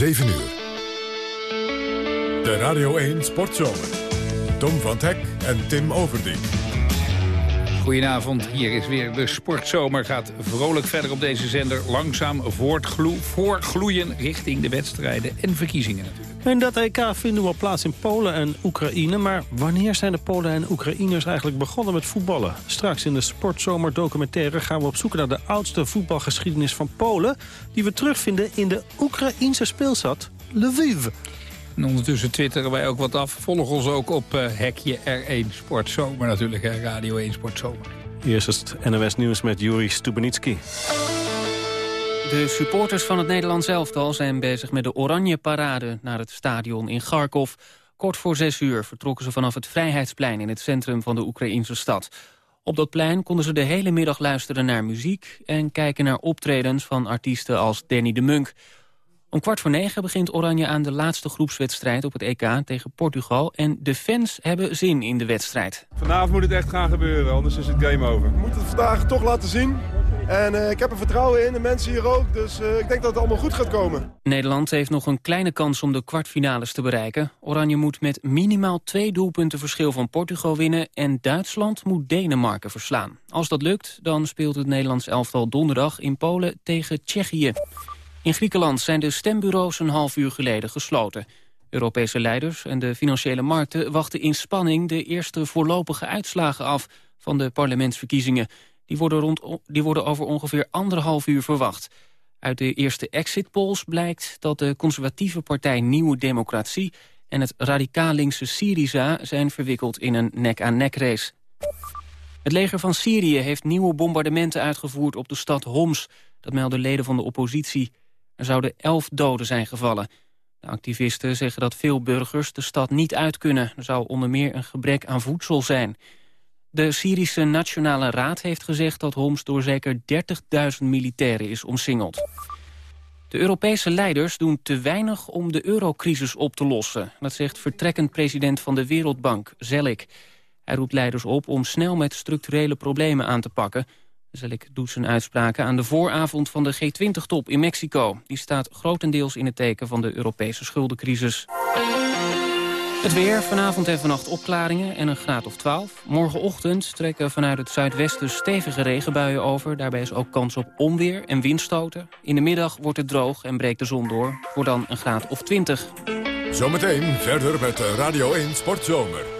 7 uur. De Radio 1 Sportzomer. Tom van Hek en Tim Overdien. Goedenavond, hier is weer de sportzomer. Gaat vrolijk verder op deze zender. Langzaam voortgloeien richting de wedstrijden en verkiezingen natuurlijk. En dat EK vinden we plaats in Polen en Oekraïne. Maar wanneer zijn de Polen en Oekraïners eigenlijk begonnen met voetballen? Straks in de Sportzomer documentaire gaan we op zoek naar de oudste voetbalgeschiedenis van Polen... die we terugvinden in de Oekraïnse speelstad Lviv. En ondertussen twitteren wij ook wat af. Volg ons ook op uh, hekje R1 Sportzomer natuurlijk, hè, Radio 1 Sportzomer. Eerst het NOS Nieuws met Juri Stubenitski. De supporters van het Nederlands elftal zijn bezig met de Oranje Parade naar het stadion in Kharkov. Kort voor zes uur vertrokken ze vanaf het Vrijheidsplein in het centrum van de Oekraïnse stad. Op dat plein konden ze de hele middag luisteren naar muziek en kijken naar optredens van artiesten als Danny de Munk. Om kwart voor negen begint Oranje aan de laatste groepswedstrijd op het EK tegen Portugal. En de fans hebben zin in de wedstrijd. Vanavond moet het echt gaan gebeuren, anders is het game over. We moeten het vandaag toch laten zien. En uh, ik heb er vertrouwen in, de mensen hier ook. Dus uh, ik denk dat het allemaal goed gaat komen. Nederland heeft nog een kleine kans om de kwartfinales te bereiken. Oranje moet met minimaal twee doelpunten verschil van Portugal winnen... en Duitsland moet Denemarken verslaan. Als dat lukt, dan speelt het Nederlands elftal donderdag in Polen tegen Tsjechië. In Griekenland zijn de stembureaus een half uur geleden gesloten. Europese leiders en de financiële markten wachten in spanning... de eerste voorlopige uitslagen af van de parlementsverkiezingen. Die worden, rond, die worden over ongeveer anderhalf uur verwacht. Uit de eerste exit polls blijkt dat de conservatieve partij Nieuwe Democratie... en het radicaal linkse Syriza zijn verwikkeld in een nek-aan-nek race. Het leger van Syrië heeft nieuwe bombardementen uitgevoerd op de stad Homs. Dat melden leden van de oppositie. Er zouden elf doden zijn gevallen. De activisten zeggen dat veel burgers de stad niet uit kunnen. Er zou onder meer een gebrek aan voedsel zijn. De Syrische Nationale Raad heeft gezegd dat Homs door zeker 30.000 militairen is omsingeld. De Europese leiders doen te weinig om de eurocrisis op te lossen. Dat zegt vertrekkend president van de Wereldbank, Zelik. Hij roept leiders op om snel met structurele problemen aan te pakken... Zelik doet zijn uitspraken aan de vooravond van de G20-top in Mexico. Die staat grotendeels in het teken van de Europese schuldencrisis. Het weer, vanavond en vannacht opklaringen en een graad of 12. Morgenochtend trekken vanuit het zuidwesten stevige regenbuien over. Daarbij is ook kans op onweer en windstoten. In de middag wordt het droog en breekt de zon door. Voor dan een graad of 20. Zometeen verder met Radio 1 Sportzomer.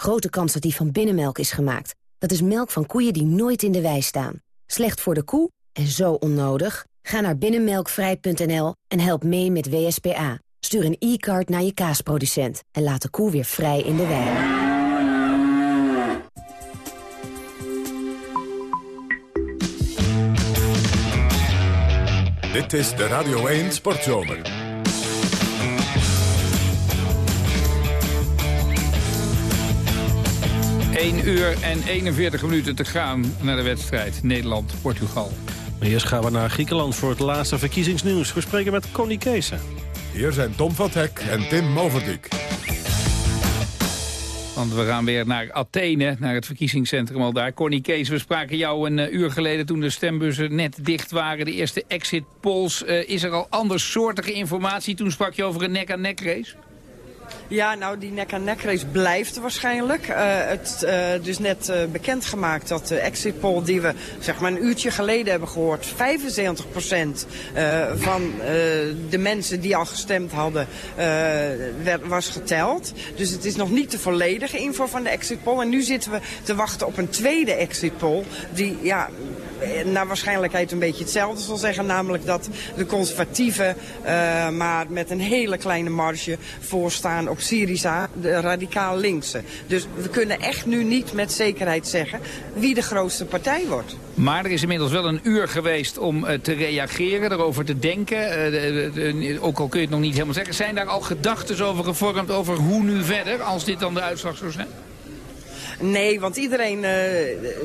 Grote kans dat die van binnenmelk is gemaakt. Dat is melk van koeien die nooit in de wei staan. Slecht voor de koe en zo onnodig? Ga naar binnenmelkvrij.nl en help mee met WSPA. Stuur een e-card naar je kaasproducent en laat de koe weer vrij in de wei. Dit is de Radio 1 Sportzomer. 1 uur en 41 minuten te gaan naar de wedstrijd Nederland-Portugal. Eerst gaan we naar Griekenland voor het laatste verkiezingsnieuws. We spreken met Connie Kees. Hier zijn Tom van Hek en Tim Moverdijk. Want we gaan weer naar Athene, naar het verkiezingscentrum al daar. Connie Kees, we spraken jou een uh, uur geleden toen de stembussen net dicht waren. De eerste exit polls. Uh, is er al andersoortige informatie? Toen sprak je over een nek-aan-nek -nek race? Ja, nou die nek-aan-nek race blijft waarschijnlijk. Uh, het uh, dus net uh, bekendgemaakt dat de exit poll die we zeg maar een uurtje geleden hebben gehoord... 75% van de mensen die al gestemd hadden was geteld. Dus het is nog niet de volledige info van de exit poll. En nu zitten we te wachten op een tweede exit poll die ja, naar waarschijnlijkheid een beetje hetzelfde zal zeggen. Namelijk dat de conservatieven maar met een hele kleine marge voorstaan op Syriza, de radicaal linkse. Dus we kunnen echt nu niet met zekerheid zeggen wie de grootste partij wordt. Maar er is inmiddels wel een uur geweest om te reageren, erover te denken. ook al kun je het nog niet helemaal zeggen. Zijn daar al gedachten over gevormd over hoe nu verder, als dit dan de uitslag zou zijn? Nee, want iedereen uh,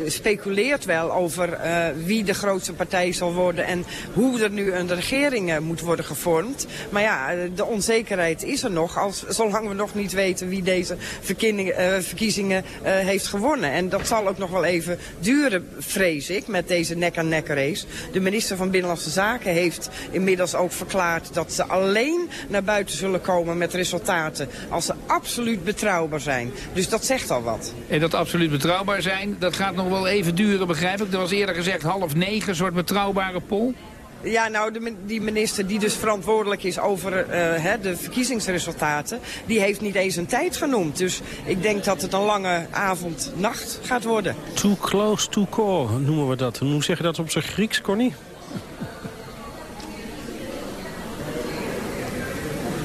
speculeert wel over uh, wie de grootste partij zal worden en hoe er nu een regering uh, moet worden gevormd. Maar ja, de onzekerheid is er nog, als, zolang we nog niet weten wie deze verkiezingen heeft gewonnen. En dat zal ook nog wel even duren, vrees ik, met deze nek-aan-nek race. De minister van Binnenlandse Zaken heeft inmiddels ook verklaard dat ze alleen naar buiten zullen komen met resultaten als ze absoluut betrouwbaar zijn. Dus dat zegt al wat dat absoluut betrouwbaar zijn. Dat gaat nog wel even duren, begrijp ik. Er was eerder gezegd half negen, een soort betrouwbare poll. Ja, nou, de, die minister die dus verantwoordelijk is over uh, hè, de verkiezingsresultaten... die heeft niet eens een tijd genoemd. Dus ik denk dat het een lange avond-nacht gaat worden. Too close to call noemen we dat. Hoe zeg je dat op zijn Grieks, Connie?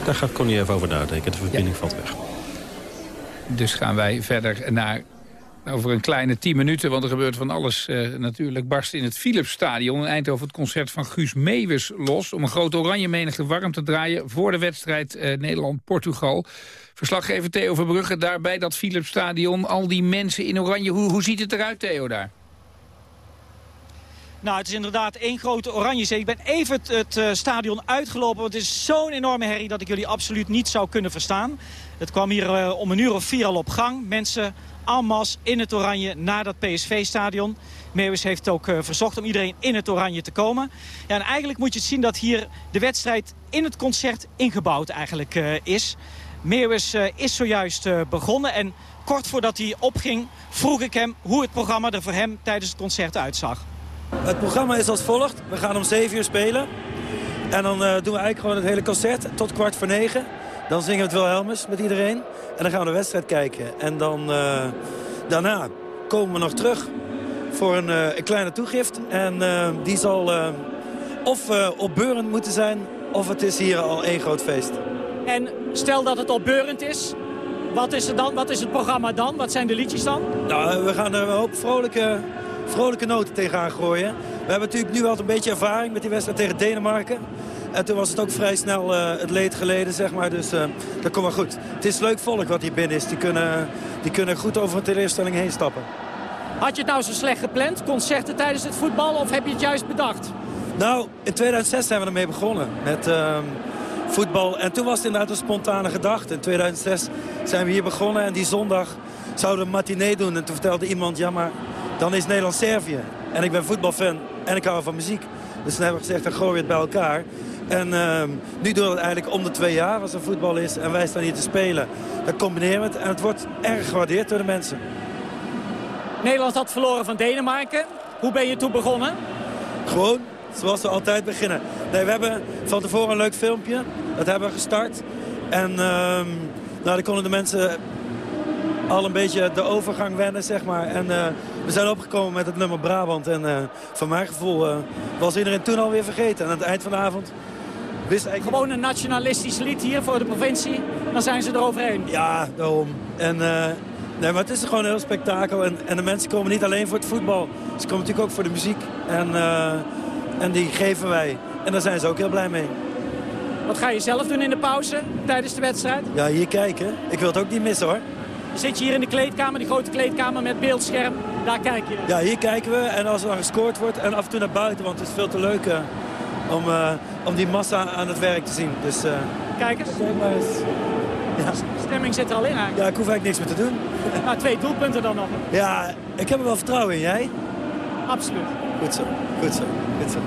Daar gaat Connie even over nadenken. De verbinding valt weg. Dus gaan wij verder naar over een kleine 10 minuten, want er gebeurt van alles uh, natuurlijk. Barst in het Philipsstadion in Eindhoven het concert van Guus Meeuwis los... om een grote oranje menigte warm te draaien voor de wedstrijd uh, Nederland-Portugal. Verslaggever Theo Verbrugge daar bij dat Philipsstadion. Al die mensen in oranje, hoe, hoe ziet het eruit Theo daar? Nou, het is inderdaad één grote oranje. Ik ben even het, uh, stadion uitgelopen, want het is zo'n enorme herrie... dat ik jullie absoluut niet zou kunnen verstaan. Het kwam hier om een uur of vier al op gang. Mensen en in het oranje naar dat PSV-stadion. Meeuwis heeft ook uh, verzocht om iedereen in het oranje te komen. Ja, en eigenlijk moet je zien dat hier de wedstrijd in het concert ingebouwd eigenlijk uh, is. Meeuwis is zojuist begonnen en kort voordat hij opging vroeg ik hem hoe het programma er voor hem tijdens het concert uitzag. Het programma is als volgt. We gaan om 7 uur spelen. En dan doen we eigenlijk gewoon het hele concert tot kwart voor negen. Dan zingen we het Wilhelmus met iedereen. En dan gaan we de wedstrijd kijken. En dan, uh, daarna komen we nog terug voor een, uh, een kleine toegift. En uh, die zal of opbeurend moeten zijn... of het is hier al één groot feest. En stel dat het opbeurend is... Wat is, er dan? Wat is het programma dan? Wat zijn de liedjes dan? Nou, we gaan er een hoop vrolijke, vrolijke noten tegenaan gooien. We hebben natuurlijk nu al een beetje ervaring met die wedstrijd tegen Denemarken. En toen was het ook vrij snel uh, het leed geleden, zeg maar. Dus uh, dat komt wel goed. Het is leuk volk wat hier binnen is. Die kunnen, die kunnen goed over een teleurstelling heen stappen. Had je het nou zo slecht gepland, concerten tijdens het voetbal, of heb je het juist bedacht? Nou, in 2006 zijn we ermee begonnen met uh, voetbal. En toen was het inderdaad een spontane gedachte. In 2006 zijn we hier begonnen en die zondag zouden we een matinee doen. En toen vertelde iemand, ja maar dan is Nederland-Servië. En ik ben voetbalfan en ik hou van muziek. Dus toen hebben we gezegd, dan gooien we het bij elkaar. En uh, nu doen we het eigenlijk om de twee jaar als er voetbal is. En wij staan hier te spelen. Dan combineren we het. En het wordt erg gewaardeerd door de mensen. Nederland had verloren van Denemarken. Hoe ben je toen begonnen? Gewoon zoals we altijd beginnen. Nee, we hebben van tevoren een leuk filmpje. Dat hebben we gestart. En uh, nou, dan konden de mensen al een beetje de overgang wennen, zeg maar. En uh, we zijn opgekomen met het nummer Brabant. En uh, van mijn gevoel uh, was iedereen toen alweer vergeten. En aan het eind van de avond wist eigenlijk... Gewoon een nationalistisch lied hier voor de provincie. Dan zijn ze eroverheen. Ja, daarom. En, nee, maar het is gewoon een heel spektakel. En, en de mensen komen niet alleen voor het voetbal. Ze komen natuurlijk ook voor de muziek. En, en die geven wij. En daar zijn ze ook heel blij mee. Wat ga je zelf doen in de pauze tijdens de wedstrijd? Ja, hier kijken. Ik wil het ook niet missen hoor. Zit je hier in de kleedkamer, die grote kleedkamer met beeldscherm. Daar kijk je. Ja, hier kijken we. En als er dan gescoord wordt en af en toe naar buiten. Want het is veel te leuk uh, om, uh, om die massa aan het werk te zien. Dus, uh, Kijk eens. Kijk maar eens. Ja. De stemming zit er al in eigenlijk. Ja, ik hoef eigenlijk niks meer te doen. Nou, twee doelpunten dan nog. Ja, ik heb er wel vertrouwen in. Jij? Absoluut. Goed zo, goed zo, goed zo.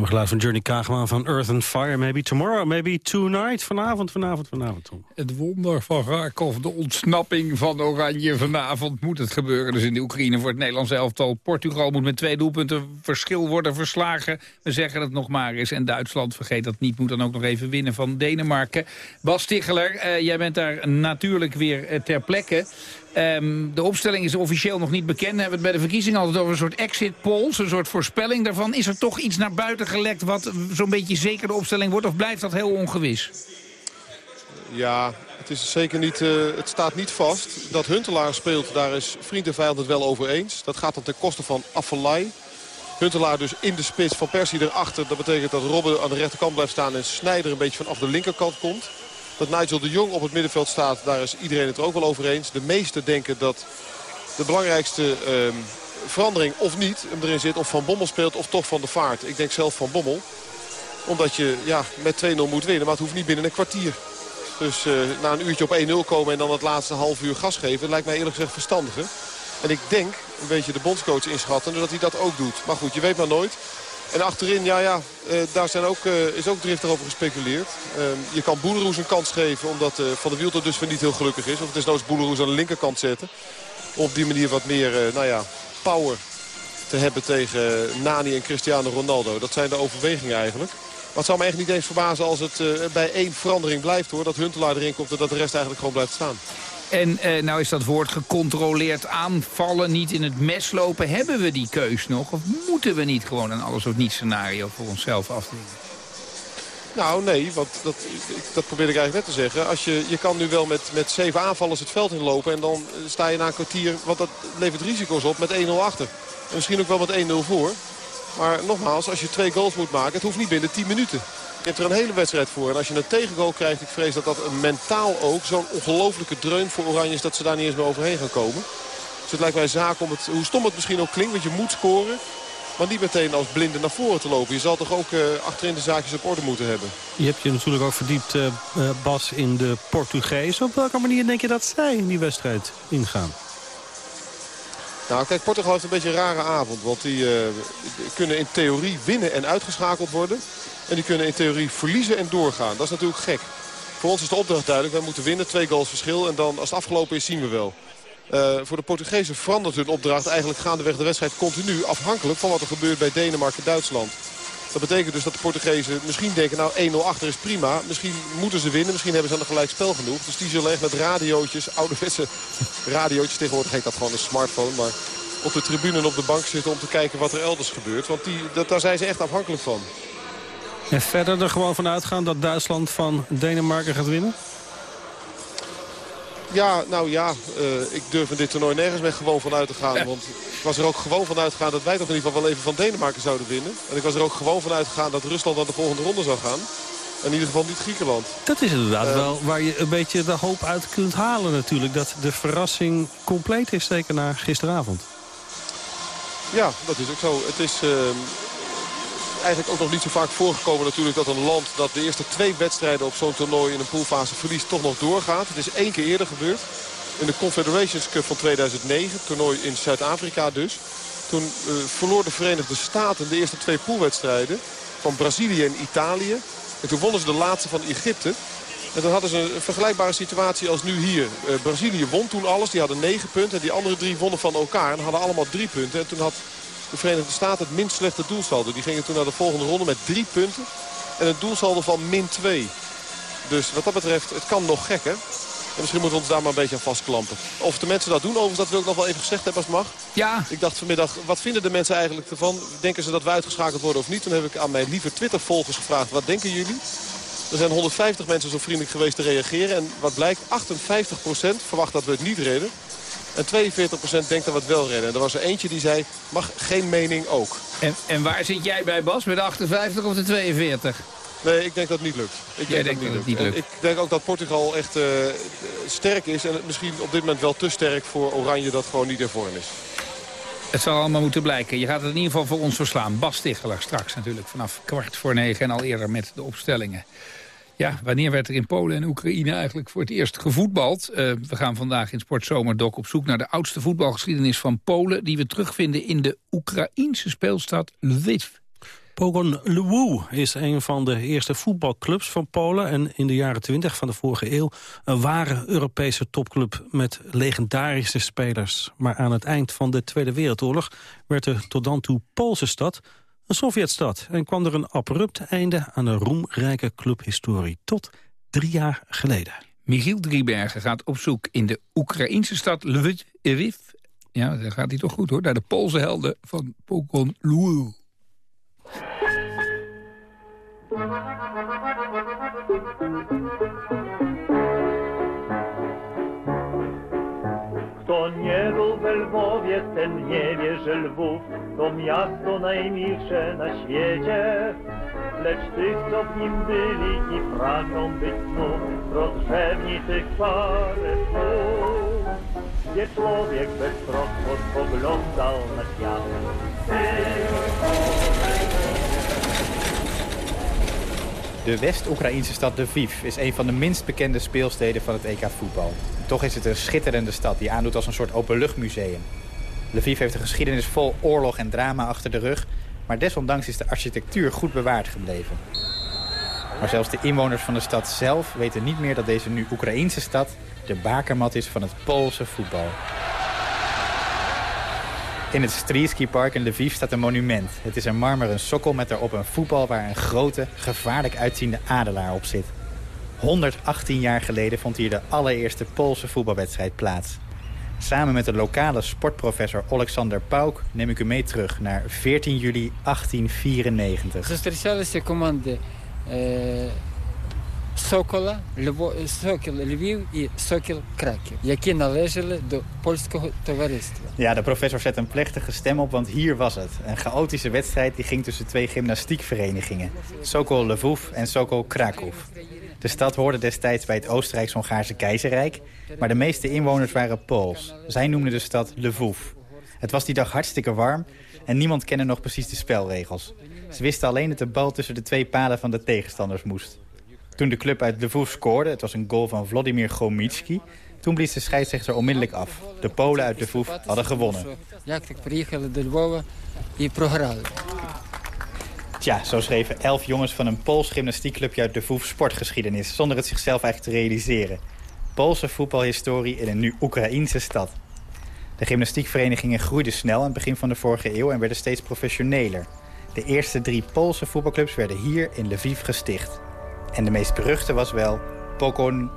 Stemgeluid van Journey Kaagman van Earth and Fire. Maybe tomorrow, maybe tonight. Vanavond, vanavond, vanavond. Tom. Het wonder van Rakov, de ontsnapping van Oranje. Vanavond moet het gebeuren. Dus in de Oekraïne voor het Nederlands elftal. Portugal moet met twee doelpunten verschil worden verslagen. We zeggen het nog maar eens. En Duitsland, vergeet dat niet, moet dan ook nog even winnen van Denemarken. Bas Ticheler, uh, jij bent daar natuurlijk weer uh, ter plekke. Um, de opstelling is officieel nog niet bekend. We hebben het bij de verkiezingen altijd over een soort exit polls. Een soort voorspelling daarvan. Is er toch iets naar buiten gelekt wat zo'n beetje zeker de opstelling wordt? Of blijft dat heel ongewis? Ja, het, is zeker niet, uh, het staat niet vast. Dat Huntelaar speelt, daar is vriend en vijand het wel over eens. Dat gaat dan ten koste van Affelay. Huntelaar dus in de spits van Persie erachter. Dat betekent dat Robben aan de rechterkant blijft staan en Snijder een beetje vanaf de linkerkant komt. Dat Nigel de Jong op het middenveld staat, daar is iedereen het er ook wel over eens. De meesten denken dat de belangrijkste uh, verandering of niet hem erin zit. Of Van Bommel speelt of toch Van de Vaart. Ik denk zelf Van Bommel. Omdat je ja, met 2-0 moet winnen, maar het hoeft niet binnen een kwartier. Dus uh, na een uurtje op 1-0 komen en dan het laatste half uur gas geven... lijkt mij eerlijk gezegd verstandiger. En ik denk, een beetje de bondscoach inschatten, dat hij dat ook doet. Maar goed, je weet maar nooit. En achterin, ja, ja, uh, daar zijn ook, uh, is ook driftig over gespeculeerd. Uh, je kan Boeleroes een kans geven, omdat Van der Wiel er dus weer niet heel gelukkig is. Of het is nou eens Boeleroes aan de linkerkant zetten. Op die manier wat meer, nou ja, power te hebben tegen Nani en Cristiano Ronaldo. Dat zijn de overwegingen eigenlijk. Maar het zou me eigenlijk niet eens verbazen als het bij één verandering blijft hoor. Dat Huntelaar erin komt en dat de rest eigenlijk gewoon blijft staan. En eh, nou is dat woord gecontroleerd aanvallen, niet in het mes lopen. Hebben we die keus nog? Of moeten we niet gewoon een alles of niet scenario voor onszelf afdwingen? Nou, nee, want dat, dat probeer ik eigenlijk net te zeggen. Als je, je kan nu wel met, met zeven aanvallers het veld inlopen... en dan sta je na een kwartier, want dat levert risico's op, met 1-0 achter. En misschien ook wel met 1-0 voor. Maar nogmaals, als je twee goals moet maken, het hoeft niet binnen 10 minuten. Je hebt er een hele wedstrijd voor. En als je een tegengoal krijgt, ik vrees dat dat mentaal ook zo'n ongelofelijke dreun voor Oranje is... dat ze daar niet eens meer overheen gaan komen. Dus het lijkt mij zaak om het, hoe stom het misschien ook klinkt, want je moet scoren... Maar niet meteen als blinde naar voren te lopen. Je zal toch ook uh, achterin de zaakjes op orde moeten hebben. Je hebt je natuurlijk ook verdiept, uh, Bas, in de Portugees. Op welke manier denk je dat zij in die wedstrijd ingaan? Nou, kijk, Portugal heeft een beetje een rare avond. Want die uh, kunnen in theorie winnen en uitgeschakeld worden. En die kunnen in theorie verliezen en doorgaan. Dat is natuurlijk gek. Voor ons is de opdracht duidelijk. Wij moeten winnen, twee goals verschil. En dan, als het afgelopen is, zien we wel. Uh, voor de Portugezen verandert hun opdracht eigenlijk gaandeweg de wedstrijd continu. Afhankelijk van wat er gebeurt bij Denemarken-Duitsland. Dat betekent dus dat de Portugezen misschien denken, nou 1-0 achter is prima. Misschien moeten ze winnen, misschien hebben ze dan een gelijk spel genoeg. Dus die zullen echt met radiootjes, ouderwetse radiootjes, tegenwoordig heet dat gewoon een smartphone. Maar op de tribune en op de bank zitten om te kijken wat er elders gebeurt. Want die, dat, daar zijn ze echt afhankelijk van. En verder er gewoon van uitgaan dat Duitsland van Denemarken gaat winnen? Ja, nou ja, uh, ik durf in dit toernooi nergens meer gewoon van uit te gaan. Want ik was er ook gewoon van uitgegaan dat wij toch in ieder geval wel even van Denemarken zouden winnen. En ik was er ook gewoon van uitgegaan dat Rusland naar de volgende ronde zou gaan. In ieder geval niet Griekenland. Dat is inderdaad uh, wel waar je een beetje de hoop uit kunt halen natuurlijk. Dat de verrassing compleet is, zeker na gisteravond. Ja, dat is ook zo. Het is... Uh, eigenlijk ook nog niet zo vaak voorgekomen natuurlijk dat een land dat de eerste twee wedstrijden op zo'n toernooi in een poolfase verliest toch nog doorgaat. Het is één keer eerder gebeurd. In de Confederations Cup van 2009, toernooi in Zuid-Afrika dus. Toen uh, verloor de Verenigde Staten de eerste twee poolwedstrijden van Brazilië en Italië. En toen wonnen ze de laatste van Egypte. En dan hadden ze een vergelijkbare situatie als nu hier. Uh, Brazilië won toen alles, die hadden negen punten. En die andere drie wonnen van elkaar en hadden allemaal drie punten. En toen had de Verenigde Staten het minst slechte doelsaldo. Die gingen toen naar de volgende ronde met drie punten. En een doelsaldo van min 2. Dus wat dat betreft, het kan nog gekker. En misschien moeten we ons daar maar een beetje aan vastklampen. Of de mensen dat doen, overigens, dat wil ik nog wel even gezegd hebben als het mag. Ja. Ik dacht vanmiddag, wat vinden de mensen eigenlijk ervan? Denken ze dat we uitgeschakeld worden of niet? Toen heb ik aan mijn lieve Twitter-volgers gevraagd, wat denken jullie? Er zijn 150 mensen zo vriendelijk geweest te reageren. En wat blijkt, 58% verwacht dat we het niet redden. En 42% denkt dat we het wel redden. En er was er eentje die zei, mag geen mening ook. En, en waar zit jij bij Bas? Met de 58 of de 42? Nee, ik denk dat het niet lukt. Ik denk dat, het niet lukt. Ik denk ook dat Portugal echt uh, sterk is. En misschien op dit moment wel te sterk voor Oranje dat gewoon niet in vorm is. Het zal allemaal moeten blijken. Je gaat het in ieder geval voor ons verslaan. Bas Ticheler straks natuurlijk vanaf kwart voor negen en al eerder met de opstellingen. Ja, wanneer werd er in Polen en Oekraïne eigenlijk voor het eerst gevoetbald? Uh, we gaan vandaag in Sportzomerdok op zoek naar de oudste voetbalgeschiedenis van Polen... die we terugvinden in de Oekraïense speelstad Lviv. Pogon Lwów is een van de eerste voetbalclubs van Polen... en in de jaren 20 van de vorige eeuw een ware Europese topclub met legendarische spelers. Maar aan het eind van de Tweede Wereldoorlog werd de tot dan toe Poolse stad een Sovjetstad en kwam er een abrupt einde aan de roemrijke clubhistorie tot drie jaar geleden. Michiel Driebergen gaat op zoek in de Oekraïnse stad Lviv. Ja, daar gaat hij toch goed hoor, naar de Poolse helden van. Kto nie Lwowie, ten nie wie, że Lwów to miasto najmilsze na świecie. Lecz tych, co w nim byli i pragną być znów, rozrzewni tych parę słów. Gdzie człowiek bez trosku spoglądał na świat. De West-Oekraïnse stad Lviv is een van de minst bekende speelsteden van het EK voetbal. Toch is het een schitterende stad die aandoet als een soort openluchtmuseum. Lviv heeft een geschiedenis vol oorlog en drama achter de rug... maar desondanks is de architectuur goed bewaard gebleven. Maar zelfs de inwoners van de stad zelf weten niet meer dat deze nu Oekraïnse stad... de bakermat is van het Poolse voetbal. In het Strieski Park in Lviv staat een monument. Het is een marmeren sokkel met erop een voetbal waar een grote, gevaarlijk uitziende adelaar op zit. 118 jaar geleden vond hier de allereerste Poolse voetbalwedstrijd plaats. Samen met de lokale sportprofessor Alexander Pauk neem ik u mee terug naar 14 juli 1894. Зустрічалися команди Сокола, Сокіл Львів і Сокіл Краків, які належали до польського товариства. Ja, de professor zet een plechtige stem op, want hier was het. Een chaotische wedstrijd die ging tussen twee gymnastiekverenigingen. Sokol Lvov en Sokol Krakow. De stad hoorde destijds bij het Oostenrijks-Hongaarse keizerrijk... maar de meeste inwoners waren Pools. Zij noemden de stad Lvov. Het was die dag hartstikke warm en niemand kende nog precies de spelregels. Ze wisten alleen dat de bal tussen de twee palen van de tegenstanders moest. Toen de club uit Lvov scoorde, het was een goal van Vladimir Gomitski... toen blies de scheidsrechter onmiddellijk af. De Polen uit Lvov hadden gewonnen. Tja, zo schreven elf jongens van een Pools gymnastiekclubje uit de Voef sportgeschiedenis... zonder het zichzelf eigenlijk te realiseren. Poolse voetbalhistorie in een nu Oekraïense stad. De gymnastiekverenigingen groeiden snel aan het begin van de vorige eeuw... en werden steeds professioneler. De eerste drie Poolse voetbalclubs werden hier in Lviv gesticht. En de meest beruchte was wel Pokon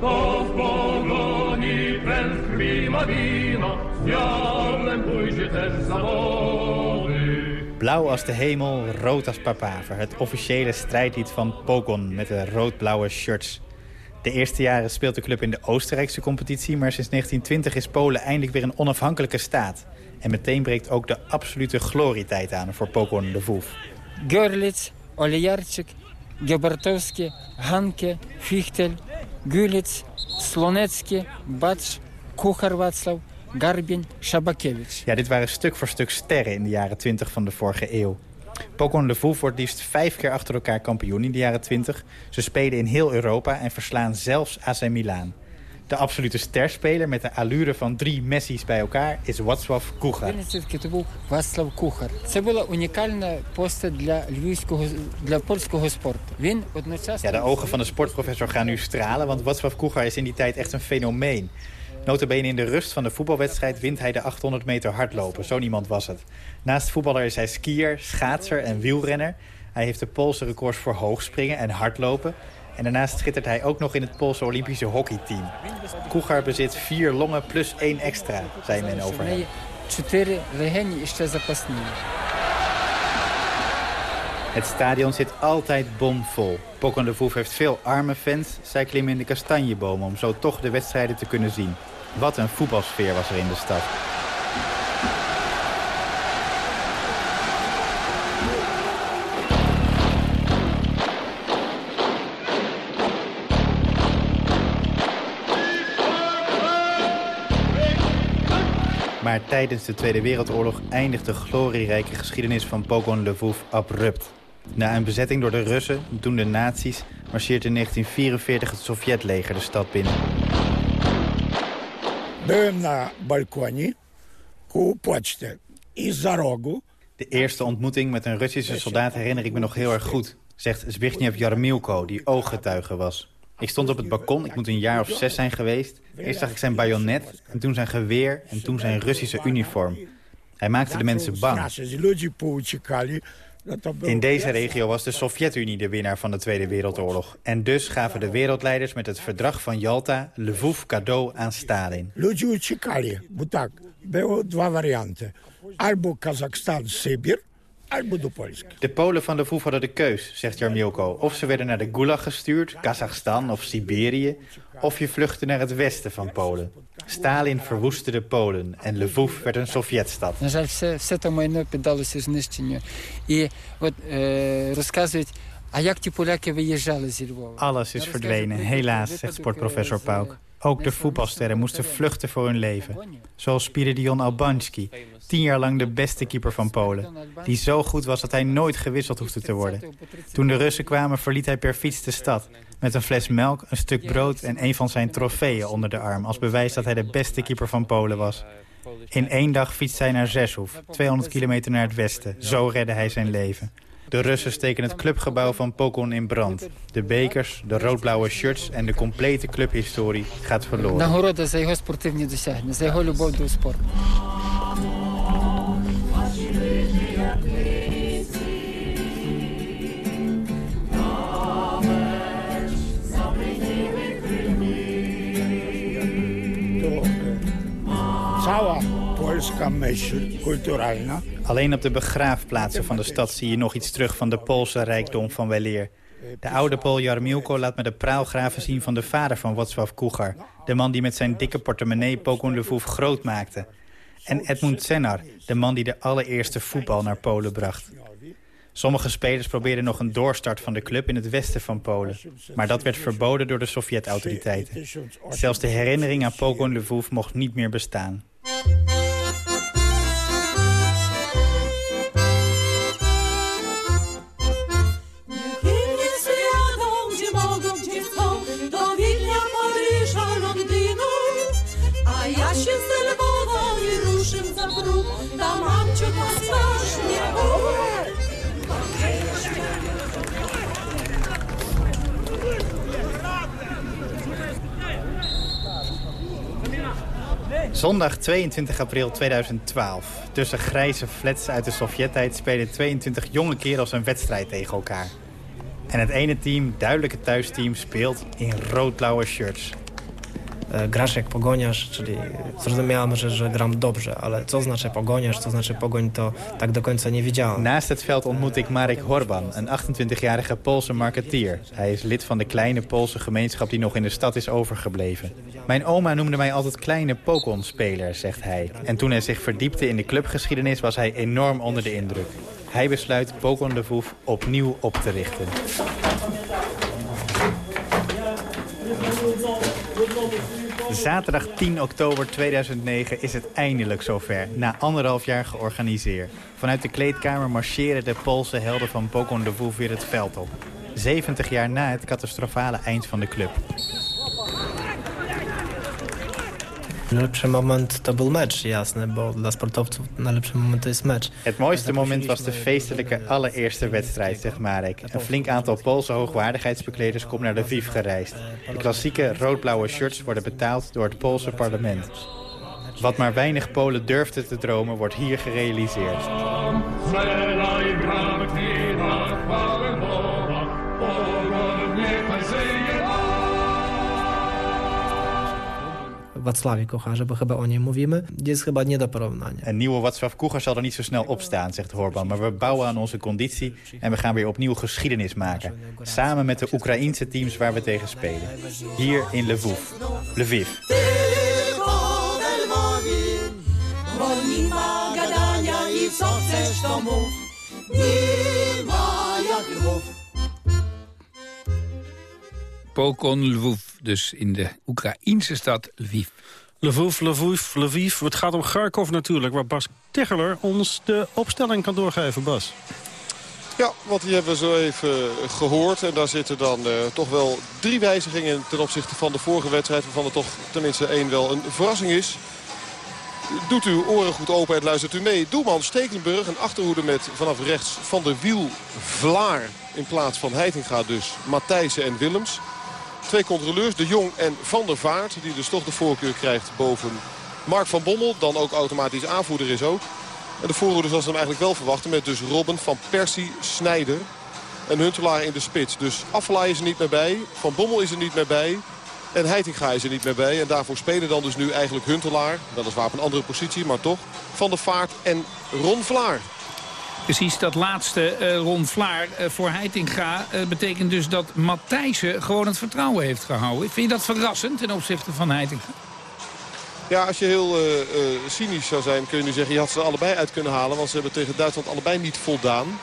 pogoni Blauw als de hemel, rood als papaver. Het officiële strijdlied van Pogon met de rood-blauwe shirts. De eerste jaren speelt de club in de Oostenrijkse competitie... maar sinds 1920 is Polen eindelijk weer een onafhankelijke staat. En meteen breekt ook de absolute glorietijd aan voor Pogon Lwów. Görlitz, Olejarczyk, Giobartowski, Hanke, Fichtel, Gulitz, Slonecki, Bacz, Kuchar Wacław, Garbin, Szabakiewicz. Ja, dit waren stuk voor stuk sterren in de jaren 20 van de vorige eeuw. Pogon Lwów wordt liefst vijf keer achter elkaar kampioen in de jaren 20. Ze spelen in heel Europa en verslaan zelfs AC Milan. De absolute sterspeler met de allure van drie Messi's bij elkaar is Wacław Kuchar. Вінницівки то був Вацлав Кухар. Це була унікальна постать для львівського для польського спорту. Він одночасно Ja, de ogen van de sportprofessor gaan nu stralen, want Wacław Kuchar is in die tijd echt een fenomeen. Notabene in de rust van de voetbalwedstrijd wint hij de 800 meter hardlopen. Zo niemand was het. Naast voetballer is hij skier, schaatser en wielrenner. Hij heeft de Poolse records voor hoogspringen en hardlopen. En daarnaast schittert hij ook nog in het Poolse Olympische hockeyteam. Koegar bezit vier longen plus één extra, zei men over hem. Het stadion zit altijd bomvol. Pokken de Voef heeft veel arme fans. Zij klimmen in de kastanjebomen om zo toch de wedstrijden te kunnen zien. Wat een voetbalsfeer was er in de stad. Maar tijdens de Tweede Wereldoorlog eindigt de glorierijke geschiedenis van Pogon Lwów abrupt. Na een bezetting door de Russen, toen de nazi's, marcheert in 1944 het Sovjetleger de stad binnen. Byłem na balkonie ku poczty i za rogu De eerste ontmoeting met een Russische soldaat herinner ik me nog heel erg goed, zegt Zbigniew Jarmilko, die ooggetuige was. Ik stond op het balkon, ik moet een jaar of zes zijn geweest. Eerst zag ik zijn bajonet, en toen zijn geweer, en toen zijn Russische uniform. Hij maakte de mensen bang. In deze regio was de Sovjet-Unie de winnaar van de Tweede Wereldoorlog. En dus gaven de wereldleiders met het verdrag van Yalta Lviv cadeau aan Stalin. twee varianten. Albo Kazachstan-Siber, albo de De Polen van Lviv hadden de keus, zegt Jarmilko. Of ze werden naar de Gulag gestuurd, Kazachstan of Siberië of je vluchtte naar het westen van Polen. Stalin verwoestte de Polen en Lwów werd een Sovjetstad. На жаль, все, все то майно піддалося знищенню. І от е, розказують, а як ті поляки виїжджали зі Львова? Alles is verdwenen, helaas, zegt sportprofessor Pauk. Ook de voetbalsterren moesten vluchten voor hun leven. Zoals Spiridion Albanski, tien jaar lang de beste keeper van Polen. Die zo goed was dat hij nooit gewisseld hoefde te worden. Toen de Russen kwamen verliet hij per fiets de stad. Met een fles melk, een stuk brood en een van zijn trofeeën onder de arm... als bewijs dat hij de beste keeper van Polen was. In één dag fietst hij naar Rzeszów, 200 kilometer naar het westen. Zo redde hij zijn leven. De Russen steken het clubgebouw van Pokon in brand. De bekers, de roodblauwe shirts en de complete clubhistorie gaat verloren. Nagorod is zijn sportieve doelstelling, zijn hele bood sport. Ciao. Alleen op de begraafplaatsen van de stad zie je nog iets terug van de Poolse rijkdom van weleer. De oude Pool Jarmilko laat me de praalgraven zien van de vader van Wacław Kuchar. De man die met zijn dikke portemonnee Pokon Lwów groot maakte. En Edmund Senar, de man die de allereerste voetbal naar Polen bracht. Sommige spelers probeerden nog een doorstart van de club in het westen van Polen. Maar dat werd verboden door de Sovjet-autoriteiten. Zelfs de herinnering aan Pogon Lwów mocht niet meer bestaan. Zondag 22 april 2012. Tussen grijze flats uit de Sovjet-tijd spelen 22 jonge kerels een wedstrijd tegen elkaar. En het ene team, duidelijk het thuisteam, speelt in rood-blauwe shirts. E, czyli zrozumiałem, że, że gram dobrze, ale co znaczy pogoniarz, co znaczy pogoń, to tak do końca nie. Naast het veld ontmoet ik Marek Horban, een 28-jarige Poolse marketeer. Hij is lid van de kleine Poolse gemeenschap die nog in de stad is overgebleven. Mijn oma noemde mij altijd kleine Pokon-speler, zegt hij. En toen hij zich verdiepte in de clubgeschiedenis was hij enorm onder de indruk. Hij besluit Pokon de Voef opnieuw op te richten. Zaterdag 10 oktober 2009 is het eindelijk zover. Na anderhalf jaar georganiseerd. Vanuit de kleedkamer marcheren de Poolse helden van Pokon de Voef weer het veld op. 70 jaar na het catastrofale eind van de club. Najlepszy moment to był mecz, jasne, bo dla sportowców najlepszy moment to jest mecz. Het mooiste moment was de feestelijke allereerste wedstrijd, zegt Marek. Een flink aantal Poolse hoogwaardigheidsbekleders komt naar Lviv gereisd. De klassieke rood-blauwe shirts worden betaald door het Poolse parlement. Wat maar weinig Polen durfden te dromen, wordt hier gerealiseerd. Wacławie Kocharze, bo chyba o nim mówimy, jest chyba nie do porównania. Een nieuwe Wacław Koeger zal er niet zo snel opstaan, zegt Horban. Maar we bouwen aan onze conditie en we gaan weer opnieuw geschiedenis maken. Samen met de Oekraïense teams waar we tegen spelen. Hier in Lviv. Lviv. Jak Lwów. Dus in de Oekraïnse stad Lviv. Lviv, Lviv, Lviv. Het gaat om Kharkov natuurlijk, waar Bas Tegeler ons de opstelling kan doorgeven, Bas. Ja, want die hebben we zo even gehoord. En daar zitten dan eh, toch wel drie wijzigingen ten opzichte van de vorige wedstrijd. Waarvan er toch tenminste één wel een verrassing is. Doet uw oren goed open en luistert u mee. Doelman Stekelenburg, een achterhoede met vanaf rechts Van der Wiel Vlaar. In plaats van Heitinga dus Matthijssen en Willems. Twee controleurs, De Jong en Van der Vaart. Die dus toch de voorkeur krijgt boven Mark van Bommel. Dan ook automatisch aanvoerder is ook. En de voorhoede zoals we hem eigenlijk wel verwachten. Met dus Robben, Van Persie, Snijder en Huntelaar in de spits. Dus Affelaar is er niet meer bij. Van Bommel is er niet meer bij. En Heitinga is er niet meer bij. En daarvoor spelen dan dus nu eigenlijk Huntelaar. Weliswaar op een andere positie, maar toch. Van der Vaart en Ron Vlaar. Precies, dat laatste, eh, Ron Vlaar, eh, voor Heitinga... eh, betekent dus dat Matthijssen gewoon het vertrouwen heeft gehouden. Vind je dat verrassend ten opzichte van Heitinga? Ja, als je heel cynisch zou zijn kun je nu zeggen... je had ze allebei uit kunnen halen. Want ze hebben tegen Duitsland allebei niet voldaan.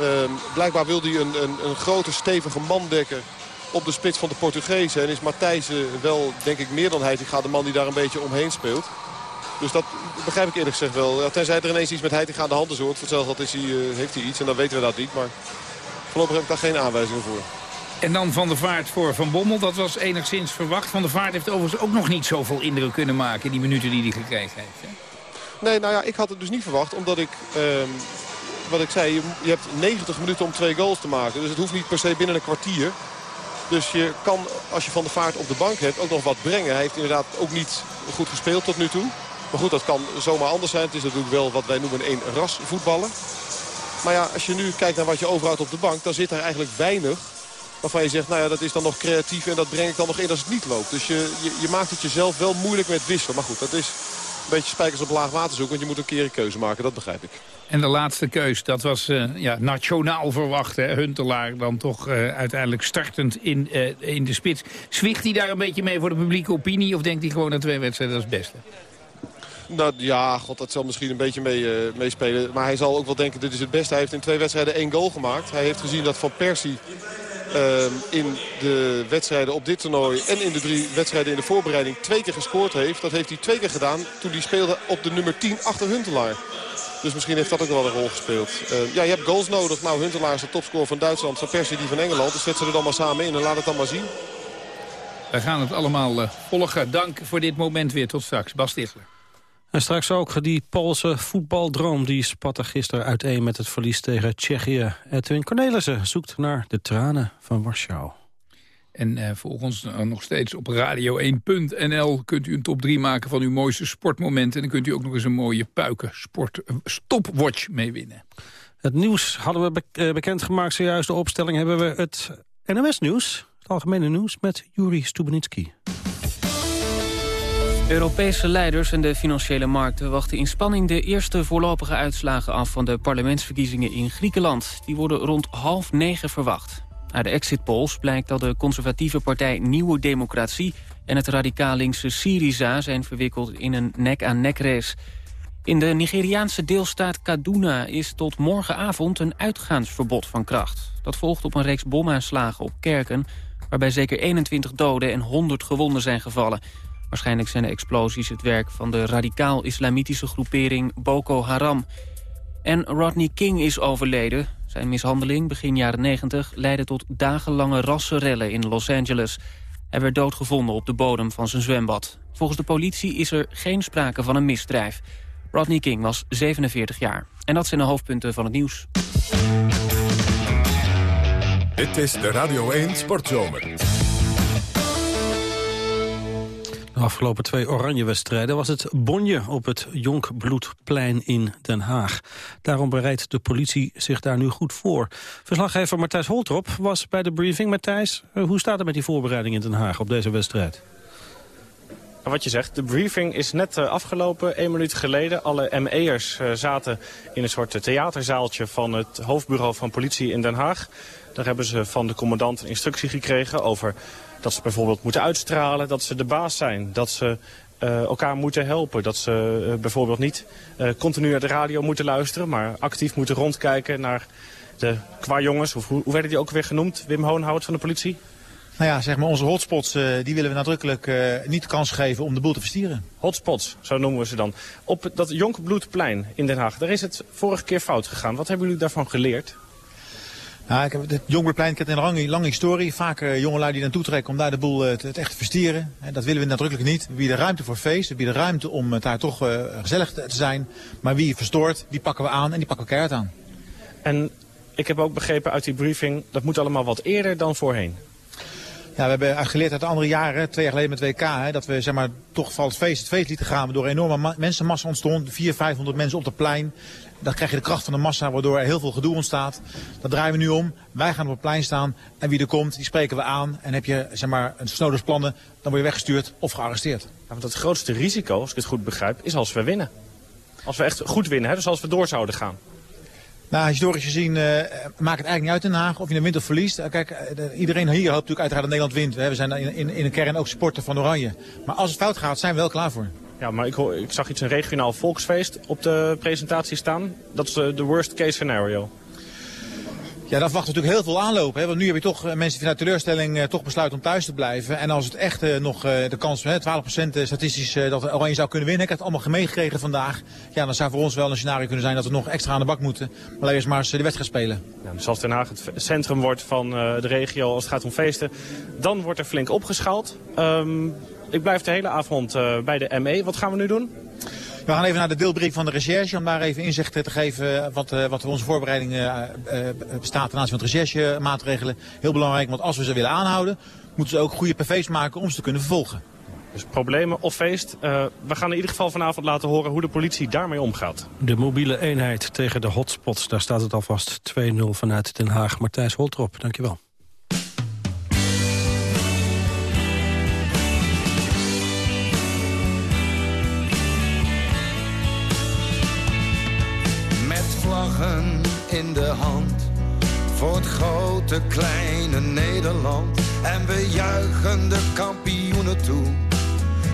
Ehm, blijkbaar wil hij een, een, een grote stevige man dekken op de spits van de Portugezen. En is Matthijssen wel, denk ik, meer dan Heitinga de man die daar een beetje omheen speelt. Dus dat begrijp ik eerlijk gezegd wel. Ja, tenzij er ineens iets met Heitinga aan de hand is hoor. Voor hetzelfde is hij, eh, heeft hij iets en dan weten we dat niet. Maar voorlopig heb ik daar geen aanwijzingen voor. En dan Van der Vaart voor Van Bommel. Dat was enigszins verwacht. Van der Vaart heeft overigens ook nog niet zoveel indruk kunnen maken... in die minuten die hij gekregen heeft. Hè? Nee, nou ja, ik had het dus niet verwacht. Omdat ik, ehm, wat ik zei, je, je hebt 90 minuten om twee goals te maken. Dus het hoeft niet per se binnen een kwartier. Dus je kan, als je Van der Vaart op de bank hebt, ook nog wat brengen. Hij heeft inderdaad ook niet goed gespeeld tot nu toe. Maar goed, dat kan zomaar anders zijn. Het is natuurlijk wel wat wij noemen een ras voetballen. Maar ja, als je nu kijkt naar wat je overhoudt op de bank... dan zit er eigenlijk weinig waarvan je zegt... nou ja, dat is dan nog creatief en dat breng ik dan nog in als het niet loopt. Dus je, je, je maakt het jezelf wel moeilijk met wisselen. Maar goed, dat is een beetje spijkers op laag water zoeken... want je moet een keer een keuze maken, dat begrijp ik. En de laatste keus, dat was eh, ja, nationaal verwacht. Huntelaar dan toch eh, uiteindelijk startend in, eh, in de spits. Zwicht hij daar een beetje mee voor de publieke opinie... of denkt hij gewoon dat twee wedstrijden is het beste? Nou ja, god, dat zal misschien een beetje eh, meespelen. Maar hij zal ook wel denken, dit is het beste. Hij heeft in twee wedstrijden één goal gemaakt. Hij heeft gezien dat Van Persie ehm, in de wedstrijden op dit toernooi... en in de drie wedstrijden in de voorbereiding twee keer gescoord heeft. Dat heeft hij twee keer gedaan toen hij speelde op de nummer 10 achter Huntelaar. Dus misschien heeft dat ook wel een rol gespeeld. Eh, ja, je hebt goals nodig. Nou, Huntelaar is de topscorer van Duitsland. Van Persie die van Engeland. Dus zet ze er dan maar samen in en laat het dan maar zien. We gaan het allemaal eh, volgen. Dank voor dit moment weer. Tot straks. Bas Stigler. En straks ook die Poolse voetbaldroom. Die spatte gisteren uiteen met het verlies tegen Tsjechië. Edwin Cornelissen zoekt naar de tranen van Warschau. En uh, volg ons uh, nog steeds op radio1.nl kunt u een top 3 maken van uw mooiste sportmomenten. En dan kunt u ook nog eens een mooie puiken sport stopwatch mee winnen. Het nieuws hadden we be bekendgemaakt. Zojuist de opstelling hebben we het NOS-nieuws. Het algemene nieuws met Juri Stubenitski. Europese leiders en de financiële markten wachten in spanning de eerste voorlopige uitslagen af van de parlementsverkiezingen in Griekenland. Die worden rond half negen verwacht. Uit de exit polls blijkt dat de conservatieve partij Nieuwe Democratie en het radicaal linkse Syriza zijn verwikkeld in een nek-aan-nek race. In de Nigeriaanse deelstaat Kaduna is tot morgenavond een uitgaansverbod van kracht. Dat volgt op een reeks bomaanslagen op kerken... waarbij zeker 21 doden en 100 gewonden zijn gevallen. Waarschijnlijk zijn de explosies het werk van de radicaal-islamitische groepering Boko Haram. En Rodney King is overleden. Zijn mishandeling begin jaren 90 leidde tot dagenlange rassenrellen in Los Angeles. Hij werd doodgevonden op de bodem van zijn zwembad. Volgens de politie is er geen sprake van een misdrijf. Rodney King was 47 jaar. En dat zijn de hoofdpunten van het nieuws. Dit is de Radio 1 Sportzomer. De afgelopen twee oranje wedstrijden was het bonje op het Jonkbloedplein in Den Haag. Daarom bereidt de politie zich daar nu goed voor. Verslaggever Matthijs Holtrop was bij de briefing. Matthijs, eh, hoe staat het met die voorbereiding in Den Haag op deze wedstrijd? Wat je zegt, de briefing is net uh, afgelopen, één minuut geleden. Alle ME'ers uh, zaten in een soort theaterzaaltje van het hoofdbureau van politie in Den Haag. Daar hebben ze van de commandant instructie gekregen over dat ze bijvoorbeeld moeten uitstralen, dat ze de baas zijn. Dat ze uh, elkaar moeten helpen. Dat ze uh, bijvoorbeeld niet uh, continu naar de radio moeten luisteren, maar actief moeten rondkijken naar de qua-jongens. Hoe, hoe werden die ook weer genoemd? Wim Hoonhout van de politie? Nou ja, zeg maar onze hotspots die willen we nadrukkelijk niet de kans geven om de boel te verstieren. Hotspots, zo noemen we ze dan. Op dat Jonkbloedplein in Den Haag, daar is het vorige keer fout gegaan. Wat hebben jullie daarvan geleerd? Ja, ik heb het Jongbloedplein kent een lange, lange historie. Vaak jongelui die naartoe trekken om daar de boel te, het echt te verstieren. En dat willen we nadrukkelijk niet. We bieden ruimte voor feest. We bieden ruimte om het daar toch uh, gezellig te, te, zijn. Maar wie verstoort, die pakken we aan en die pakken we keihard aan. En ik heb ook begrepen uit die briefing, dat moet allemaal wat eerder dan voorheen. Ja, we hebben geleerd uit de andere jaren, twee jaar geleden met WK, hè, dat we zeg maar, toch van het feest, het feest lieten gaan. Waardoor een enorme mensenmassa ontstond, 400, 500 mensen op het plein. Dan krijg je de kracht van de massa, waardoor er heel veel gedoe ontstaat. Dat draaien we nu om. Wij gaan op het plein staan. En wie er komt, die spreken we aan. En heb je zeg maar, een plannen, dan word je weggestuurd of gearresteerd. Ja, want het grootste risico, als ik het goed begrijp, is als we winnen. Als we echt goed winnen, hè? dus als we door zouden gaan. Nou, historisch gezien uh, maakt het eigenlijk niet uit in Den Haag of je de wint of verliest. Uh, kijk, uh, iedereen hier hoopt natuurlijk uiteraard dat Nederland wint. We zijn in, in, in een kern ook supporter van Oranje. Maar als het fout gaat, zijn we wel klaar voor. Ja, maar ik, hoor, ik zag iets een regionaal volksfeest op de presentatie staan. Dat is de worst case scenario. Ja, dat wacht natuurlijk heel veel aanloop. Hè? Want nu heb je toch mensen die vanuit teleurstelling uh, toch besluiten om thuis te blijven. En als het echt uh, nog uh, de kans, hè, 12% statistisch, dat Oranje zou kunnen winnen. Ik heb het allemaal meegekregen vandaag. Ja, dan zou voor ons wel een scenario kunnen zijn dat we nog extra aan de bak moeten. Maar eerst maar eens de wedstrijd spelen. Ja, dus als Den Haag het centrum wordt van de regio als het gaat om feesten, dan wordt er flink opgeschaald. Um, ik blijf de hele avond bij de ME. Wat gaan we nu doen? We gaan even naar de deelbrief van de recherche om daar even inzicht te geven wat, uh, wat onze voorbereiding bestaat ten aanzien van de recherchemaatregelen. Heel belangrijk, want als we ze willen aanhouden, moeten ze ook goede PV's maken om ze te kunnen vervolgen. Dus problemen of feest. we gaan in ieder geval vanavond laten horen hoe de politie daarmee omgaat. De mobiele eenheid tegen de hotspots, daar staat het alvast 2-0 vanuit Den Haag. Martijs Holtrop, dankjewel. In de hand voor het grote kleine Nederland. En we juichen de kampioenen toe.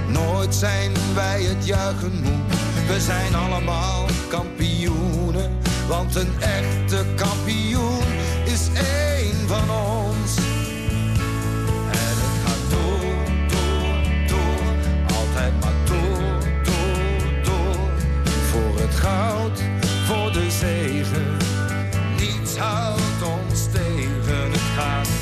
Nooit zijn wij het juichen moe. We zijn allemaal kampioenen, want een echte kampioen is één van ons. En het gaat door, door, door, altijd maar door, door, door. Voor het goud, voor de zegen houdt ons tegen. Het gaat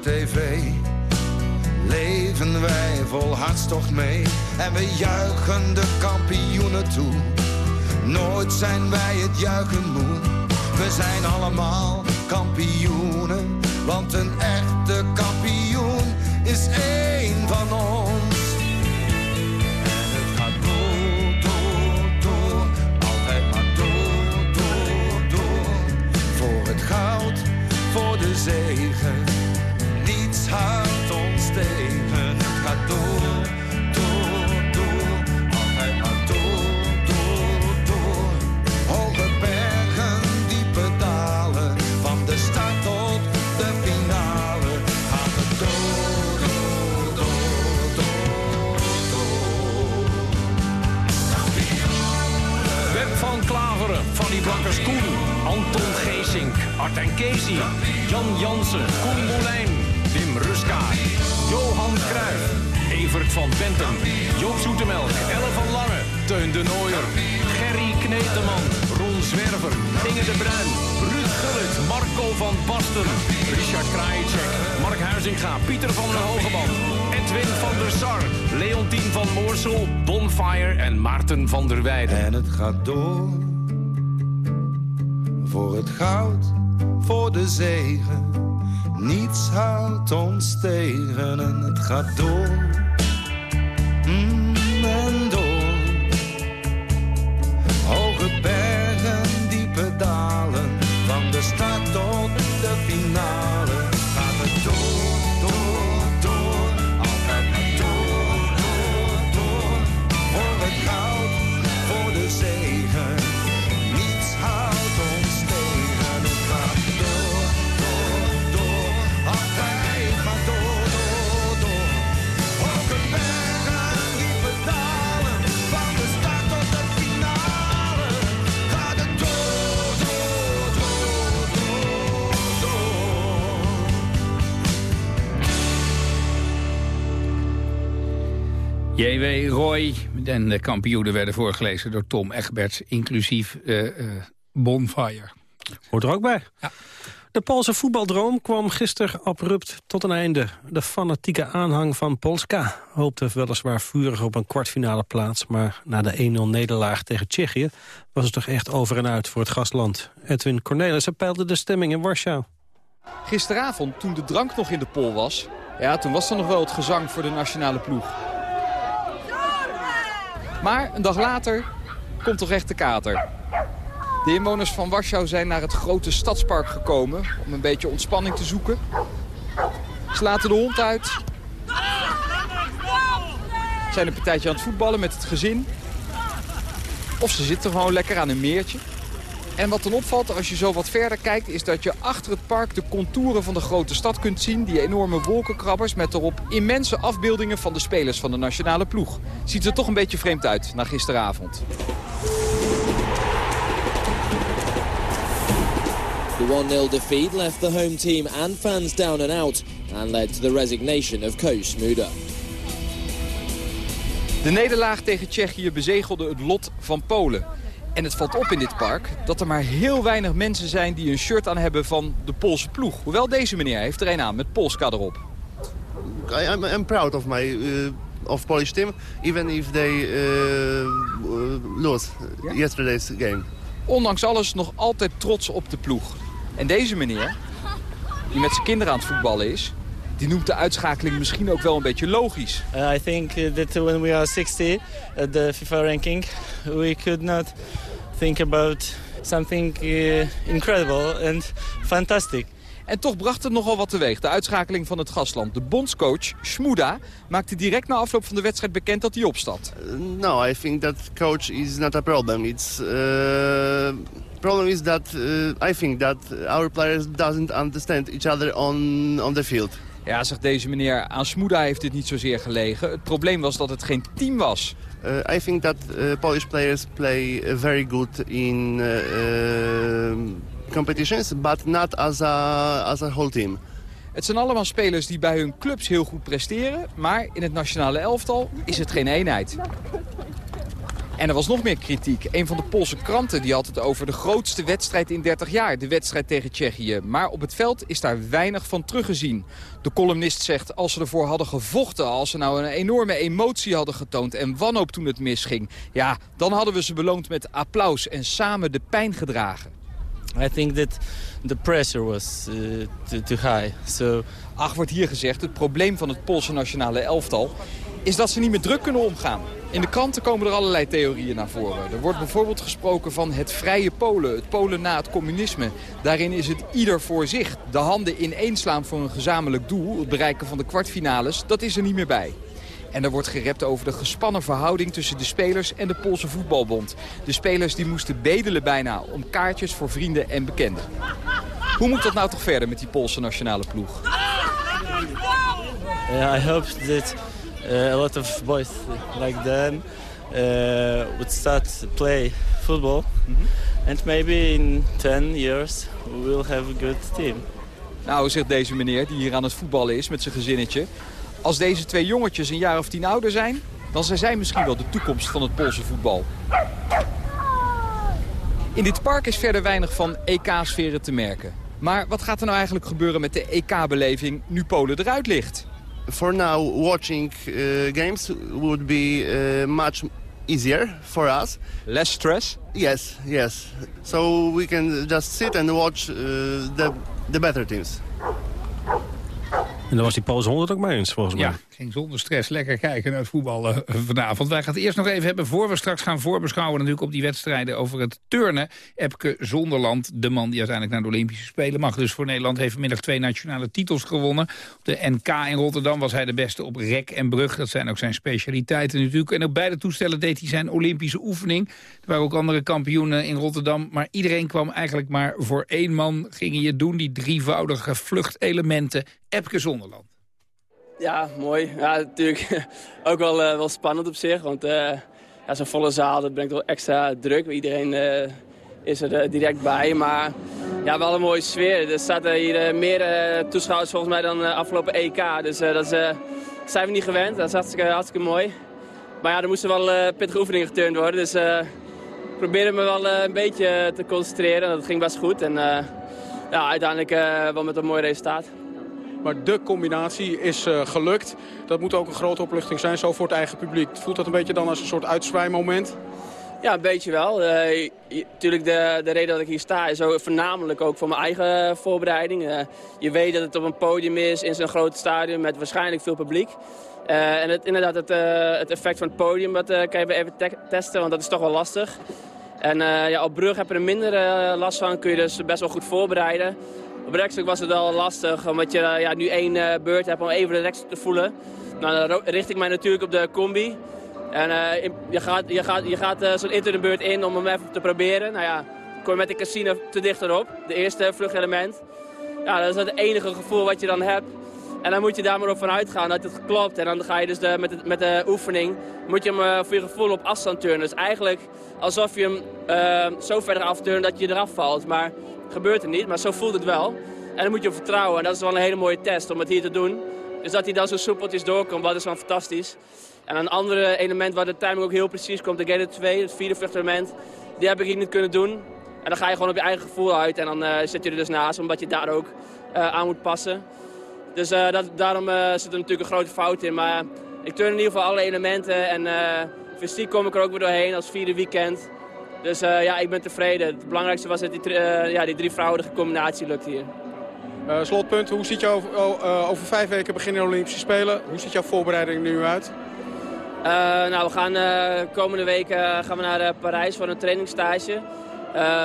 tv leven wij vol hartstocht mee en we juichen de kampioenen toe. Nooit zijn wij het juichen moe, we zijn allemaal kampioenen, want een echte kampioen is één van ons. Door. Voor het goud, voor de zegen. Niets houdt ons tegen en het gaat door. J.W. Roy en de kampioenen werden voorgelezen door Tom Egberts, inclusief eh, eh, Bonfire. Hoort er ook bij. De Poolse voetbaldroom kwam gisteren abrupt tot een einde. De fanatieke aanhang van Polska hoopte weliswaar vurig op een kwartfinale plaats... maar na de 1-0 nederlaag tegen Tsjechië was het toch echt over en uit voor het gastland. Edwin Cornelissen peilde de stemming in Warschau. Gisteravond, toen de drank nog in de pol was... ja, toen was er nog wel het gezang voor de nationale ploeg. Maar een dag later komt toch echt de kater. De inwoners van Warschau zijn naar het grote stadspark gekomen... om een beetje ontspanning te zoeken. Ze laten de hond uit. Zijn een partijtje aan het voetballen met het gezin. Of ze zitten gewoon lekker aan een meertje. En wat dan opvalt als je zo wat verder kijkt... is dat je achter het park de contouren van de grote stad kunt zien. Die enorme wolkenkrabbers met erop immense afbeeldingen... van de spelers van de nationale ploeg. Ziet er toch een beetje vreemd uit na gisteravond. The 1-0 defeat left the home team and fans down and out and led to the resignation of coach Smuda. De nederlaag tegen Tsjechië bezegelde het lot van Polen. En het valt op in dit park dat er maar heel weinig mensen zijn die een shirt aan hebben van de Poolse ploeg. Hoewel deze meneer heeft er een aan met Polska erop. I'm, I'm proud of my uh, of Polish team, even if they uh, lost yesterday's game. Ondanks alles nog altijd trots op de ploeg. En deze meneer, die met zijn kinderen aan het voetballen is... die noemt de uitschakeling misschien ook wel een beetje logisch. Uh, I think uh, that when we are 60 at the FIFA ranking, we could not think about something uh, incredible and fantastic. En toch bracht het nogal wat teweeg, de uitschakeling van het gastland. De bondscoach, Smuda, maakte direct na afloop van de wedstrijd bekend dat hij opstaat. no, I think that coach is not a problem. It's uh, problem is that uh, I think that our players doesn't understand each other on on the field. Ja, zegt deze meneer, aan Smuda heeft dit niet zozeer gelegen. Het probleem was dat het geen team was. Uh, I think that uh, Polish players play uh, very good in uh, competitions, but not as a, as a whole team. Het zijn allemaal spelers die bij hun clubs heel goed presteren... maar in het nationale elftal is het geen eenheid. En er was nog meer kritiek. Een van de Poolse kranten die had het over de grootste wedstrijd in 30 jaar. De wedstrijd tegen Tsjechië. Maar op het veld is daar weinig van teruggezien. De columnist zegt als ze ervoor hadden gevochten... als ze nou een enorme emotie hadden getoond en wanhoop toen het misging... ja, dan hadden we ze beloond met applaus en samen de pijn gedragen. I think that the pressure was uh, too, too high. So... Ach, wordt hier gezegd, het probleem van het Poolse nationale elftal is dat ze niet meer druk kunnen omgaan. In de kranten komen er allerlei theorieën naar voren. Er wordt bijvoorbeeld gesproken van het vrije Polen, het Polen na het communisme. Daarin is het ieder voor zich. De handen ineenslaan voor een gezamenlijk doel, het bereiken van de kwartfinales, dat is er niet meer bij. En er wordt gerept over de gespannen verhouding tussen de spelers en de Poolse voetbalbond. De spelers die moesten bedelen bijna om kaartjes voor vrienden en bekenden. Hoe moet dat nou toch verder met die Poolse nationale ploeg? Yeah, I hope that uh, a lot of boys like Dan uh, would start to play football. And maybe in 10 years we will have a good team. Nou, zegt deze meneer die hier aan het voetballen is met zijn gezinnetje. Als deze twee jongetjes een jaar of tien ouder zijn... dan zijn zij misschien wel de toekomst van het Poolse voetbal. In dit park is verder weinig van EK-sferen te merken. Maar wat gaat er nou eigenlijk gebeuren met de EK-beleving nu Polen eruit ligt? For now, watching uh, games would be uh, much easier for us. Less stress? Yes, yes. So we can just sit and watch uh, the, the better teams. En daar was die Poolse hond het ook mee eens, volgens mij. Ja, zonder stress lekker kijken naar het voetbal eh, vanavond. Wij gaan het eerst nog even hebben, voor we straks gaan voorbeschouwen... natuurlijk op die wedstrijden over het turnen. Epke Zonderland, de man die uiteindelijk naar de Olympische Spelen mag. Dus voor Nederland heeft vanmiddag twee nationale titels gewonnen. Op de NK in Rotterdam was hij de beste op rek en brug. Dat zijn ook zijn specialiteiten natuurlijk. En op beide toestellen deed hij zijn Olympische oefening. Er waren ook andere kampioenen in Rotterdam. Maar iedereen kwam eigenlijk maar voor één man. Gingen je doen, die drievoudige vluchtelementen. Epke Zonderland. Ja, mooi. Ja, natuurlijk ook wel, eh, wel spannend op zich. Want eh, ja, zo'n volle zaal dat brengt wel extra druk. Iedereen eh, is er direct bij. Maar ja, wel een mooie sfeer. Er zaten hier meer toeschouwers volgens mij dan eh, afgelopen EK. Dus dat is, zijn we niet gewend. Dat is hartstikke, hartstikke mooi. Maar ja, er moesten wel eh, pittige oefeningen geturnd worden. Dus ik probeerde me wel een beetje te concentreren. Dat ging best goed. En ja, uiteindelijk wel met een mooi resultaat. Maar de combinatie is eh, gelukt. Dat moet ook een grote opluchting zijn, zo voor het eigen publiek. Voelt dat een beetje dan als een soort uitzwaaimoment? Ja, een beetje wel. Uh, de, de reden dat ik hier sta is ook voornamelijk ook voor mijn eigen voorbereiding. Uh, je weet dat het op een podium is in zo'n groot stadion met waarschijnlijk veel publiek. En het, inderdaad, het, het, effect van het podium dat kan je even te testen, want dat is toch wel lastig. En ja, op brug heb je er minder last van, kun je dus best wel goed voorbereiden. Op rekstuk was het wel lastig, omdat je ja, nu één beurt hebt om even de rekstuk te voelen. Nou, dan richt ik mij natuurlijk op de combi. En uh, je gaat, je gaat, je gaat uh, zo'n internetbeurt in om hem even te proberen. Nou ja, kom je met de casino te dichterop, de eerste vluchtelement. Ja, dat is het enige gevoel wat je dan hebt. En dan moet je daar maar op vanuit gaan dat het klopt. En dan ga je dus de, met, de, met de oefening, moet je hem voor je gevoel op afstand turnen. Dus eigenlijk alsof je hem zo verder afturnt dat je eraf valt. Maar gebeurt er niet, maar zo voelt het wel. En dan moet je op vertrouwen. En dat is wel een hele mooie test om het hier te doen. Dus dat hij dan zo soepeltjes doorkomt, dat is wel fantastisch. En een ander element waar de timing ook heel precies komt, de Gate 2, het vierde vluchtelement, die heb ik hier niet kunnen doen. En dan ga je gewoon op je eigen gevoel uit en dan uh, zit je er dus naast, omdat je daar ook uh, aan moet passen. Dus uh, dat, daarom zit er natuurlijk een grote fout in. Maar ik turn in ieder geval alle elementen en fysiek kom ik er ook weer doorheen als vierde weekend. Dus ja, ik ben tevreden. Het belangrijkste was dat die, ja, die drievoudige combinatie lukt hier. Uh, slotpunt, hoe ziet jouw, uh, over vijf weken beginnen de Olympische Spelen. Hoe ziet jouw voorbereiding er nu uit? Uh, nou, we gaan komende week gaan we naar Parijs voor een trainingsstage.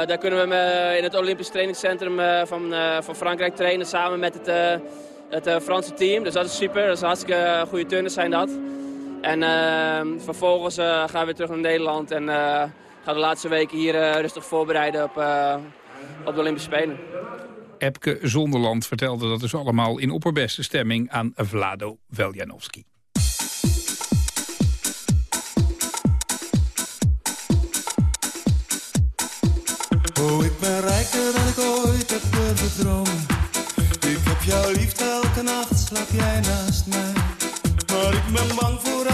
daar kunnen we in het Olympisch trainingscentrum van, van Frankrijk trainen samen met het, het Franse team. Dus dat is super, dat is hartstikke goede turners zijn dat. En vervolgens gaan we weer terug naar Nederland en gaan de laatste weken hier rustig voorbereiden op, op de Olympische Spelen. Epke Zonderland vertelde dat dus allemaal in opperbeste stemming aan Vlado Veljanovski. Oh, ik ben rijker dan ik ooit heb durven dromen. Ik heb jou lief, elke nacht slaap jij naast mij. Maar ik ben bang voor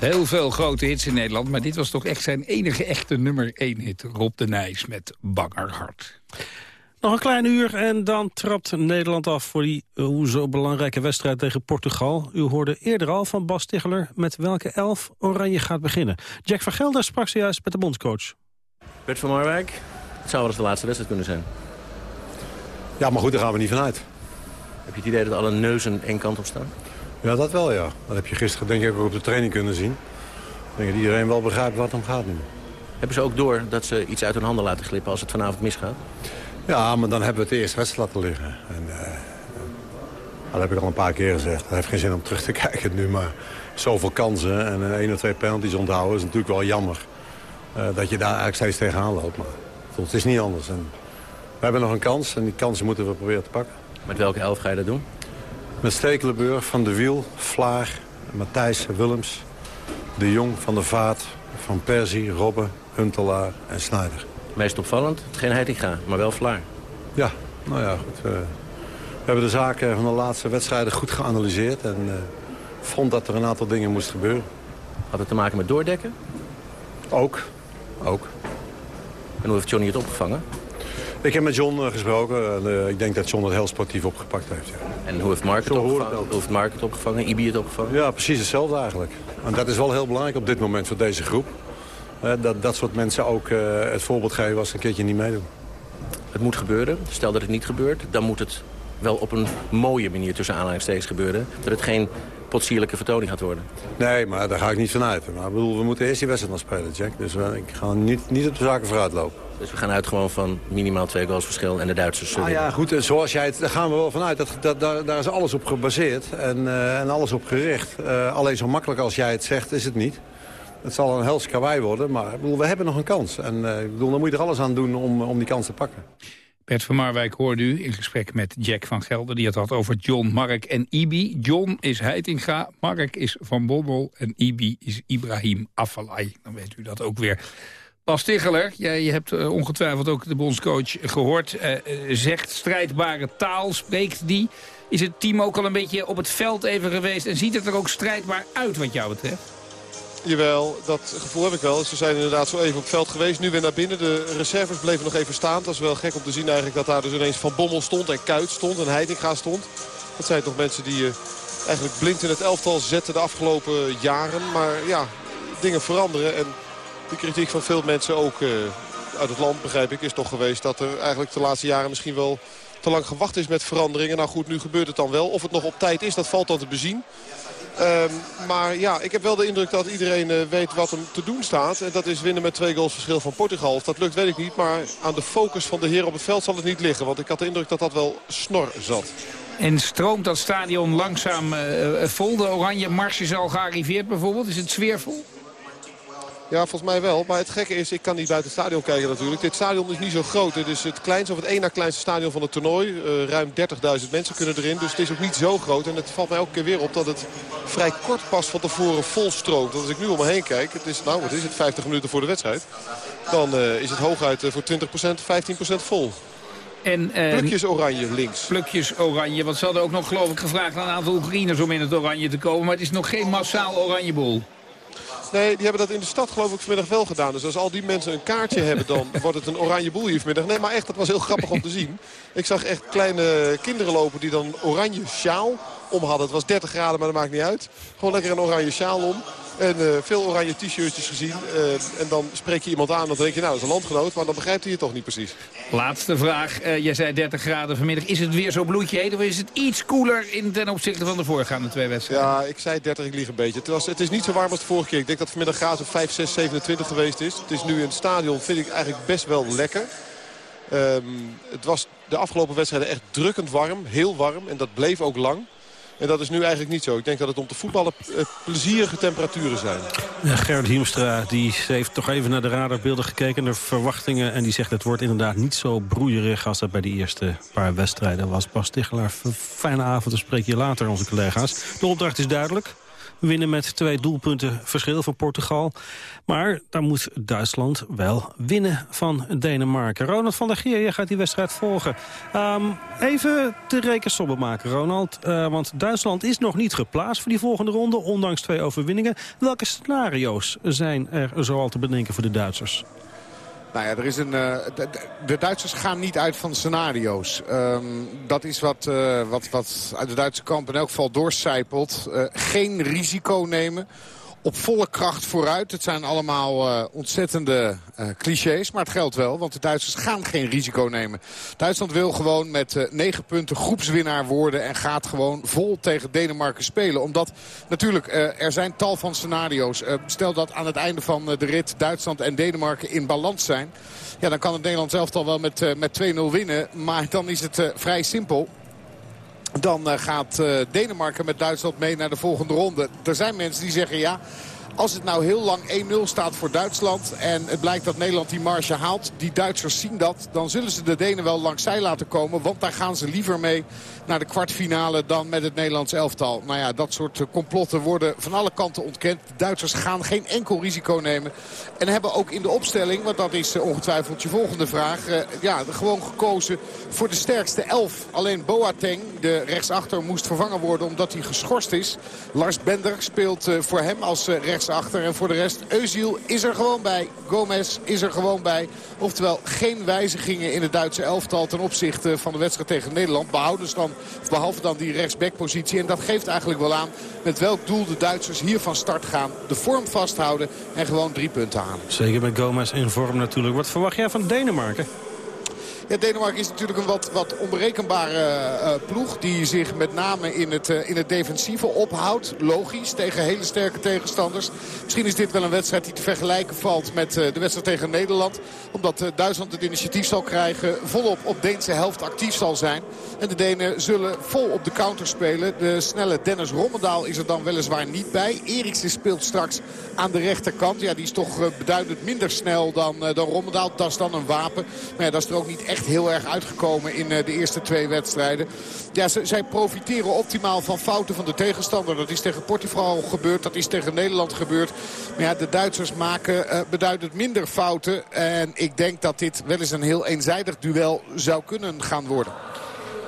Heel veel grote hits in Nederland, maar dit was toch echt zijn enige echte nummer 1 hit. Rob de Nijs met Bangerhart. Nog een klein uur en dan trapt Nederland af voor die uh, hoe zo belangrijke wedstrijd tegen Portugal. U hoorde eerder al van Bas Ticheler met welke elf Oranje gaat beginnen. Jack van Gelder sprak zojuist met de bondscoach. Bert van Marwijk, het zou wel eens de laatste wedstrijd kunnen zijn. Ja, maar goed, daar gaan we niet vanuit. Heb je het idee dat alle neuzen één kant op staan? Ja, dat wel, ja. Dat heb je gisteren denk ik ook op de training kunnen zien. Ik denk dat iedereen wel begrijpt wat het om gaat nu. Hebben ze ook door dat ze iets uit hun handen laten glippen als het vanavond misgaat? Ja, maar dan hebben we het eerst wedstrijd laten liggen. En, eh, dat heb ik al een paar keer gezegd. Het heeft geen zin om terug te kijken nu, maar zoveel kansen en een één of twee penalties onthouden is natuurlijk wel jammer. eh, dat je daar eigenlijk steeds tegenaan loopt. Maar het is niet anders. En we hebben nog een kans en die kansen moeten we proberen te pakken. Met welke elf ga je dat doen? Met Stekelenburg, Van de Wiel, Vlaar, Matthijs, Willems, De Jong, Van der Vaart, Van Persie, Robben, Huntelaar en Snijder. Meest opvallend, geen Heitinga, maar wel Vlaar. Ja, nou ja, goed. eh, we hebben de zaken van de laatste wedstrijden goed geanalyseerd... en eh, vond dat er een aantal dingen moest gebeuren. Had het te maken met doordekken? Ook, ook. En hoe heeft Johnny het opgevangen? Ik heb met John eh, gesproken en eh, ik denk dat John het heel sportief opgepakt heeft. Ja. En hoe heeft Mark het opgevangen? Hoe heeft Mark het opgevangen? Ibi het opgevangen? Ja, precies hetzelfde eigenlijk. En dat is wel heel belangrijk op dit moment voor deze groep. Eh, dat dat soort mensen ook het voorbeeld geven als ze een keertje niet meedoen. Het moet gebeuren. Stel dat het niet gebeurt, dan moet het wel op een mooie manier tussen aanhalingstekens gebeuren. Dat het geen potsierlijke vertoning gaat worden. Nee, maar daar ga ik niet van uit. Maar ik bedoel, we moeten eerst die wedstrijd nog spelen, Jack. Dus eh, ik ga niet, niet op de zaken vooruit lopen. Dus we gaan uit gewoon van minimaal twee goals verschil en de Duitsers zullen... Ah ja, goed, eh, zoals jij het, daar gaan we wel vanuit. Dat, dat, daar, daar is alles op gebaseerd en, eh, en alles op gericht. Eh, alleen zo makkelijk als jij het zegt, is het niet. Het zal een hels karwei worden, maar ik bedoel, we hebben nog een kans. En ik bedoel, dan moet je er alles aan doen om, om die kans te pakken. Bert van Marwijk hoorde u in gesprek met Jack van Gelder... die het had over John, Mark en Ibi. John is Heitinga, Mark is Van Bommel en Ibi is Ibrahim Afellay. Dan weet u dat ook weer. Bas Ticheler, jij hebt eh, ongetwijfeld ook de bondscoach gehoord. eh, eh, zegt strijdbare taal, spreekt die. Is het team ook al een beetje op het veld even geweest... en ziet het er ook strijdbaar uit wat jou betreft? Jawel, dat gevoel heb ik wel. Ze zijn inderdaad zo even op het veld geweest. Nu weer naar binnen. De reserves bleven nog even staan. Dat is wel gek om te zien eigenlijk dat daar dus ineens Van Bommel stond. En Kuit stond en Heitinga stond. Dat zijn toch mensen die eh, eigenlijk blind in het elftal zetten de afgelopen jaren. Maar ja, dingen veranderen. En de kritiek van veel mensen ook eh, uit het land, begrijp ik, is toch geweest... dat er eigenlijk de laatste jaren misschien wel te lang gewacht is met veranderingen. Nou goed, nu gebeurt het dan wel. Of het nog op tijd is, dat valt dan te bezien. Ehm, maar ja, ik heb wel de indruk dat iedereen eh, weet wat hem te doen staat. En dat is winnen met twee goals verschil van Portugal. Of dat lukt, weet ik niet. Maar aan de focus van de heren op het veld zal het niet liggen. Want ik had de indruk dat dat wel snor zat. En stroomt dat stadion langzaam eh, vol? De oranje mars is al gearriveerd bijvoorbeeld. Is het sfeervol? Ja, volgens mij wel. Maar het gekke is, ik kan niet buiten het stadion kijken natuurlijk. Dit stadion is niet zo groot. Het is het kleinste of het één na kleinste stadion van het toernooi. Eh, ruim 30.000 mensen kunnen erin. Dus het is ook niet zo groot. En het valt mij elke keer weer op dat het vrij kort pas van tevoren vol stroomt. Want als ik nu om me heen kijk, het is, nou wat is het, 50 minuten voor de wedstrijd. Dan eh, is het hooguit eh, voor 20%, 15% vol. En, eh, Plukjes oranje links. Plukjes oranje. Want ze hadden ook nog geloof ik gevraagd aan een aantal Oekraïners om in het oranje te komen. Maar het is nog geen massaal oranjeboel. Nee, die hebben dat in de stad geloof ik vanmiddag wel gedaan. Dus als al die mensen een kaartje hebben, dan wordt het een oranje boel hier vanmiddag. Nee, maar echt, dat was heel grappig om te zien. Ik zag echt kleine kinderen lopen die dan oranje sjaal om hadden. Het was 30 graden, maar dat maakt niet uit. Gewoon lekker een oranje sjaal om. En eh, veel oranje t-shirtjes gezien. Eh, en dan spreek je iemand aan. Dan denk je, nou, dat is een landgenoot. Maar dan begrijpt hij het toch niet precies. Laatste vraag. Eh, jij zei 30 graden vanmiddag. Is het weer zo bloedje heet of is het iets koeler in ten opzichte van de voorgaande twee wedstrijden? Ja, ik zei 30, ik lieg een beetje. Het, was, het is niet zo warm als de vorige keer. Ik denk dat vanmiddag graden 5, 6, 27 geweest is. Het is nu in het stadion, vind ik eigenlijk best wel lekker. Ehm, het was de afgelopen wedstrijden echt drukkend warm. Heel warm. En dat bleef ook lang. En dat is nu eigenlijk niet zo. Ik denk dat het om te voetballen eh, plezierige temperaturen zijn. Ja, Gerrit Hiemstra die heeft toch even naar de radarbeelden gekeken... naar verwachtingen en die zegt het wordt inderdaad niet zo broeierig... als dat bij de eerste paar wedstrijden was. Bas Tichelaar, fijne avond, dan spreek je later onze collega's. De opdracht is duidelijk. Winnen met twee doelpunten verschil van Portugal. Maar dan moet Duitsland wel winnen van Denemarken. Ronald van der Geer, jij gaat die wedstrijd volgen. Ehm, even de rekensommen maken, Ronald. Eh, want Duitsland is nog niet geplaatst voor die volgende ronde... ondanks twee overwinningen. Welke scenario's zijn er zoal te bedenken voor de Duitsers? Nou ja, er is een, eh, de, Duitsers gaan niet uit van scenario's. Ehm, dat is wat, eh, wat, wat uit de Duitse kamp in elk geval doorcijpelt. Eh, geen risico nemen. Op volle kracht vooruit. Het zijn allemaal eh, ontzettende eh, clichés, maar het geldt wel. Want de Duitsers gaan geen risico nemen. Duitsland wil gewoon met eh, negen punten groepswinnaar worden... en gaat gewoon vol tegen Denemarken spelen. Omdat natuurlijk er zijn tal van scenario's. Stel dat aan het einde van de rit Duitsland en Denemarken in balans zijn... Ja, dan kan het Nederlands elftal wel met, met 2-0 winnen. Maar dan is het vrij simpel. Dan eh, gaat eh, Denemarken met Duitsland mee naar de volgende ronde. Er zijn mensen die zeggen ja... Als het nou heel lang 1-0 staat voor Duitsland en het blijkt dat Nederland die marge haalt, die Duitsers zien dat, dan zullen ze de Denen wel langs zij laten komen. Want daar gaan ze liever mee naar de kwartfinale dan met het Nederlands elftal. Nou ja, dat soort eh, complotten worden van alle kanten ontkend. De Duitsers gaan geen enkel risico nemen. En hebben ook in de opstelling, want dat is eh, ongetwijfeld je volgende vraag, eh, ja, gewoon gekozen voor de sterkste elf. Alleen Boateng, de rechtsachter, moest vervangen worden omdat hij geschorst is. Lars Bender speelt voor hem als eh, rechtsachter. En voor de rest, Eusiel is er gewoon bij. Gomez is er gewoon bij. Oftewel geen wijzigingen in het Duitse elftal ten opzichte van de wedstrijd tegen Nederland. Behouden dan, behalve dan die rechtsbackpositie. En dat geeft eigenlijk wel aan met welk doel de Duitsers hier van start gaan. De vorm vasthouden en gewoon drie punten halen. Zeker met Gomez in vorm natuurlijk. Wat verwacht jij van Denemarken? Ja, Denemarken is natuurlijk een wat, wat onberekenbare eh, ploeg. Die zich met name in het, eh, in het defensieve ophoudt. Logisch, tegen hele sterke tegenstanders. Misschien is dit wel een wedstrijd die te vergelijken valt met eh, de wedstrijd tegen Nederland. Omdat eh, Duitsland het initiatief zal krijgen. Volop op Deense helft actief zal zijn. En de Denen zullen vol op de counter spelen. De snelle Dennis Rommendaal is er dan weliswaar niet bij. Eriksen speelt straks aan de rechterkant. Ja, die is toch eh, beduidend minder snel dan, eh, dan Rommendaal. Dat is dan een wapen. Maar ja, dat is er ook niet echt heel erg uitgekomen in eh, de eerste twee wedstrijden. Ja, ze- zij profiteren optimaal van fouten van de tegenstander. Dat is tegen Portugal gebeurd. Dat is tegen Nederland gebeurd. Maar ja, de Duitsers maken eh, beduidend minder fouten. En ik denk dat dit wel eens een heel eenzijdig duel zou kunnen gaan worden.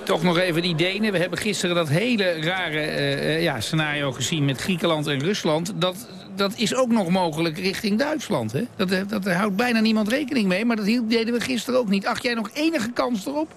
Toch nog even die Denen. We hebben gisteren dat hele rare eh, ja, scenario gezien met Griekenland en Rusland. Dat, dat is ook nog mogelijk richting Duitsland. Hè? Dat, eh, dat houdt bijna niemand rekening mee. Maar dat deden we gisteren ook niet. Acht jij nog enige kans erop?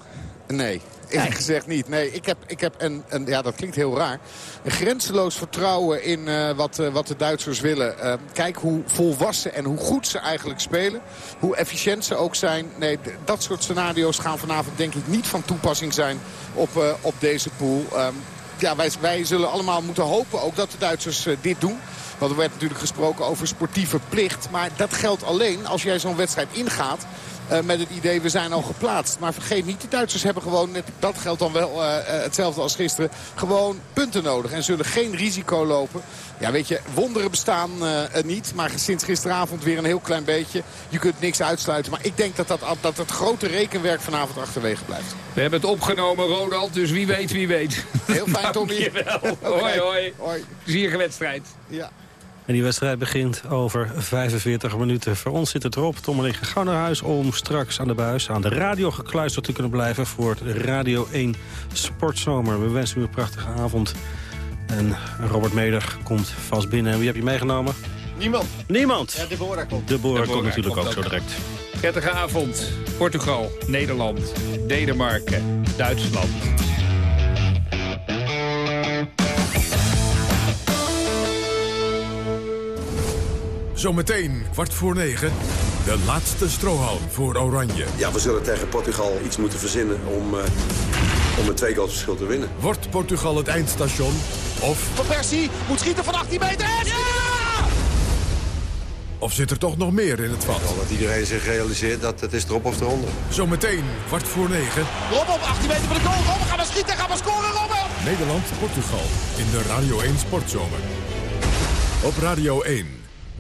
Nee, eerlijk gezegd niet. Nee, ik heb, ik heb een, een, ja, dat klinkt heel raar, een grenzeloos vertrouwen in eh, wat, eh, wat de Duitsers willen. Kijk hoe volwassen en hoe goed ze eigenlijk spelen. Hoe efficiënt ze ook zijn. Nee, dat soort scenario's gaan vanavond denk ik niet van toepassing zijn op, op deze pool. Ehm, ja, wij, wij zullen allemaal moeten hopen ook dat de Duitsers dit doen. Want er werd natuurlijk gesproken over sportieve plicht. Maar dat geldt alleen als jij zo'n wedstrijd ingaat. eh, met het idee, we zijn al geplaatst. Maar vergeet niet, de Duitsers hebben gewoon, net, dat geldt dan wel eh, eh, hetzelfde als gisteren, gewoon punten nodig. En zullen geen risico lopen. Ja, weet je, wonderen bestaan niet. Maar sinds gisteravond weer een heel klein beetje. Je kunt niks uitsluiten. Maar ik denk dat, dat, dat het grote rekenwerk vanavond achterwege blijft. We hebben het opgenomen, Ronald. Dus wie weet, wie weet. Heel fijn, Tommy. Dankjewel. Oké. Hoi, hoi. Hoi. Plezierige wedstrijd. Ja. En die wedstrijd begint over 45 minuten. Voor ons zit het erop. Tom en ik gaan gauw naar huis om straks aan de buis... aan de radio gekluisterd te kunnen blijven... voor het Radio 1 Sportzomer. We wensen u een prachtige avond. En Robert Meder komt vast binnen. En wie heb je meegenomen? Niemand. Niemand. Ja, Deborah komt. De Boer komt natuurlijk komt ook zo ook. direct. Prettige avond. Portugal, Nederland, Denemarken, Duitsland. Zometeen kwart voor negen. De laatste strohalm voor Oranje. Ja, we zullen tegen Portugal iets moeten verzinnen om, eh, om een twee goals verschil te winnen. Wordt Portugal het eindstation? Of, Van Persie moet schieten van 18 meter. En ja! of zit er toch nog meer in het vat? Dat iedereen zich realiseert dat het is erop of eronder. Zometeen kwart voor negen. Robben op 18 meter voor de goal. Robben gaan we schieten. Gaan we scoren, Robben. Nederland-Portugal in de Radio 1 Sportzomer. Op Radio 1.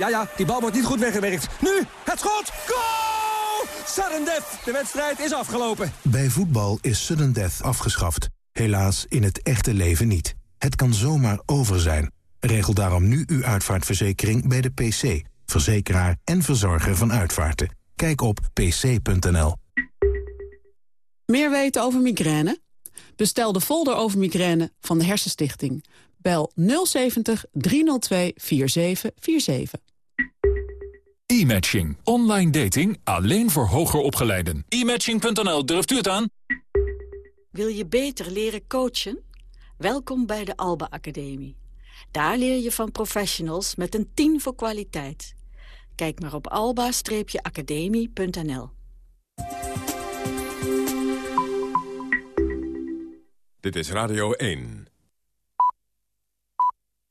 Ja, ja, die bal wordt niet goed weggewerkt. Nu, het schot! Goal! Sudden death. De wedstrijd is afgelopen. Bij voetbal is sudden death afgeschaft. Helaas in het echte leven niet. Het kan zomaar over zijn. Regel daarom nu uw uitvaartverzekering bij de PC. Verzekeraar en verzorger van uitvaarten. Kijk op pc.nl. Meer weten over migraine? Bestel de folder over migraine van de Hersenstichting. Bel 070 302 4747. E-matching. Online dating alleen voor hoger opgeleiden. E-matching.nl, durft u het aan? Wil je beter leren coachen? Welkom bij de Alba Academie. Daar leer je van professionals met een 10 voor kwaliteit. Kijk maar op alba-academie.nl. Dit is Radio 1.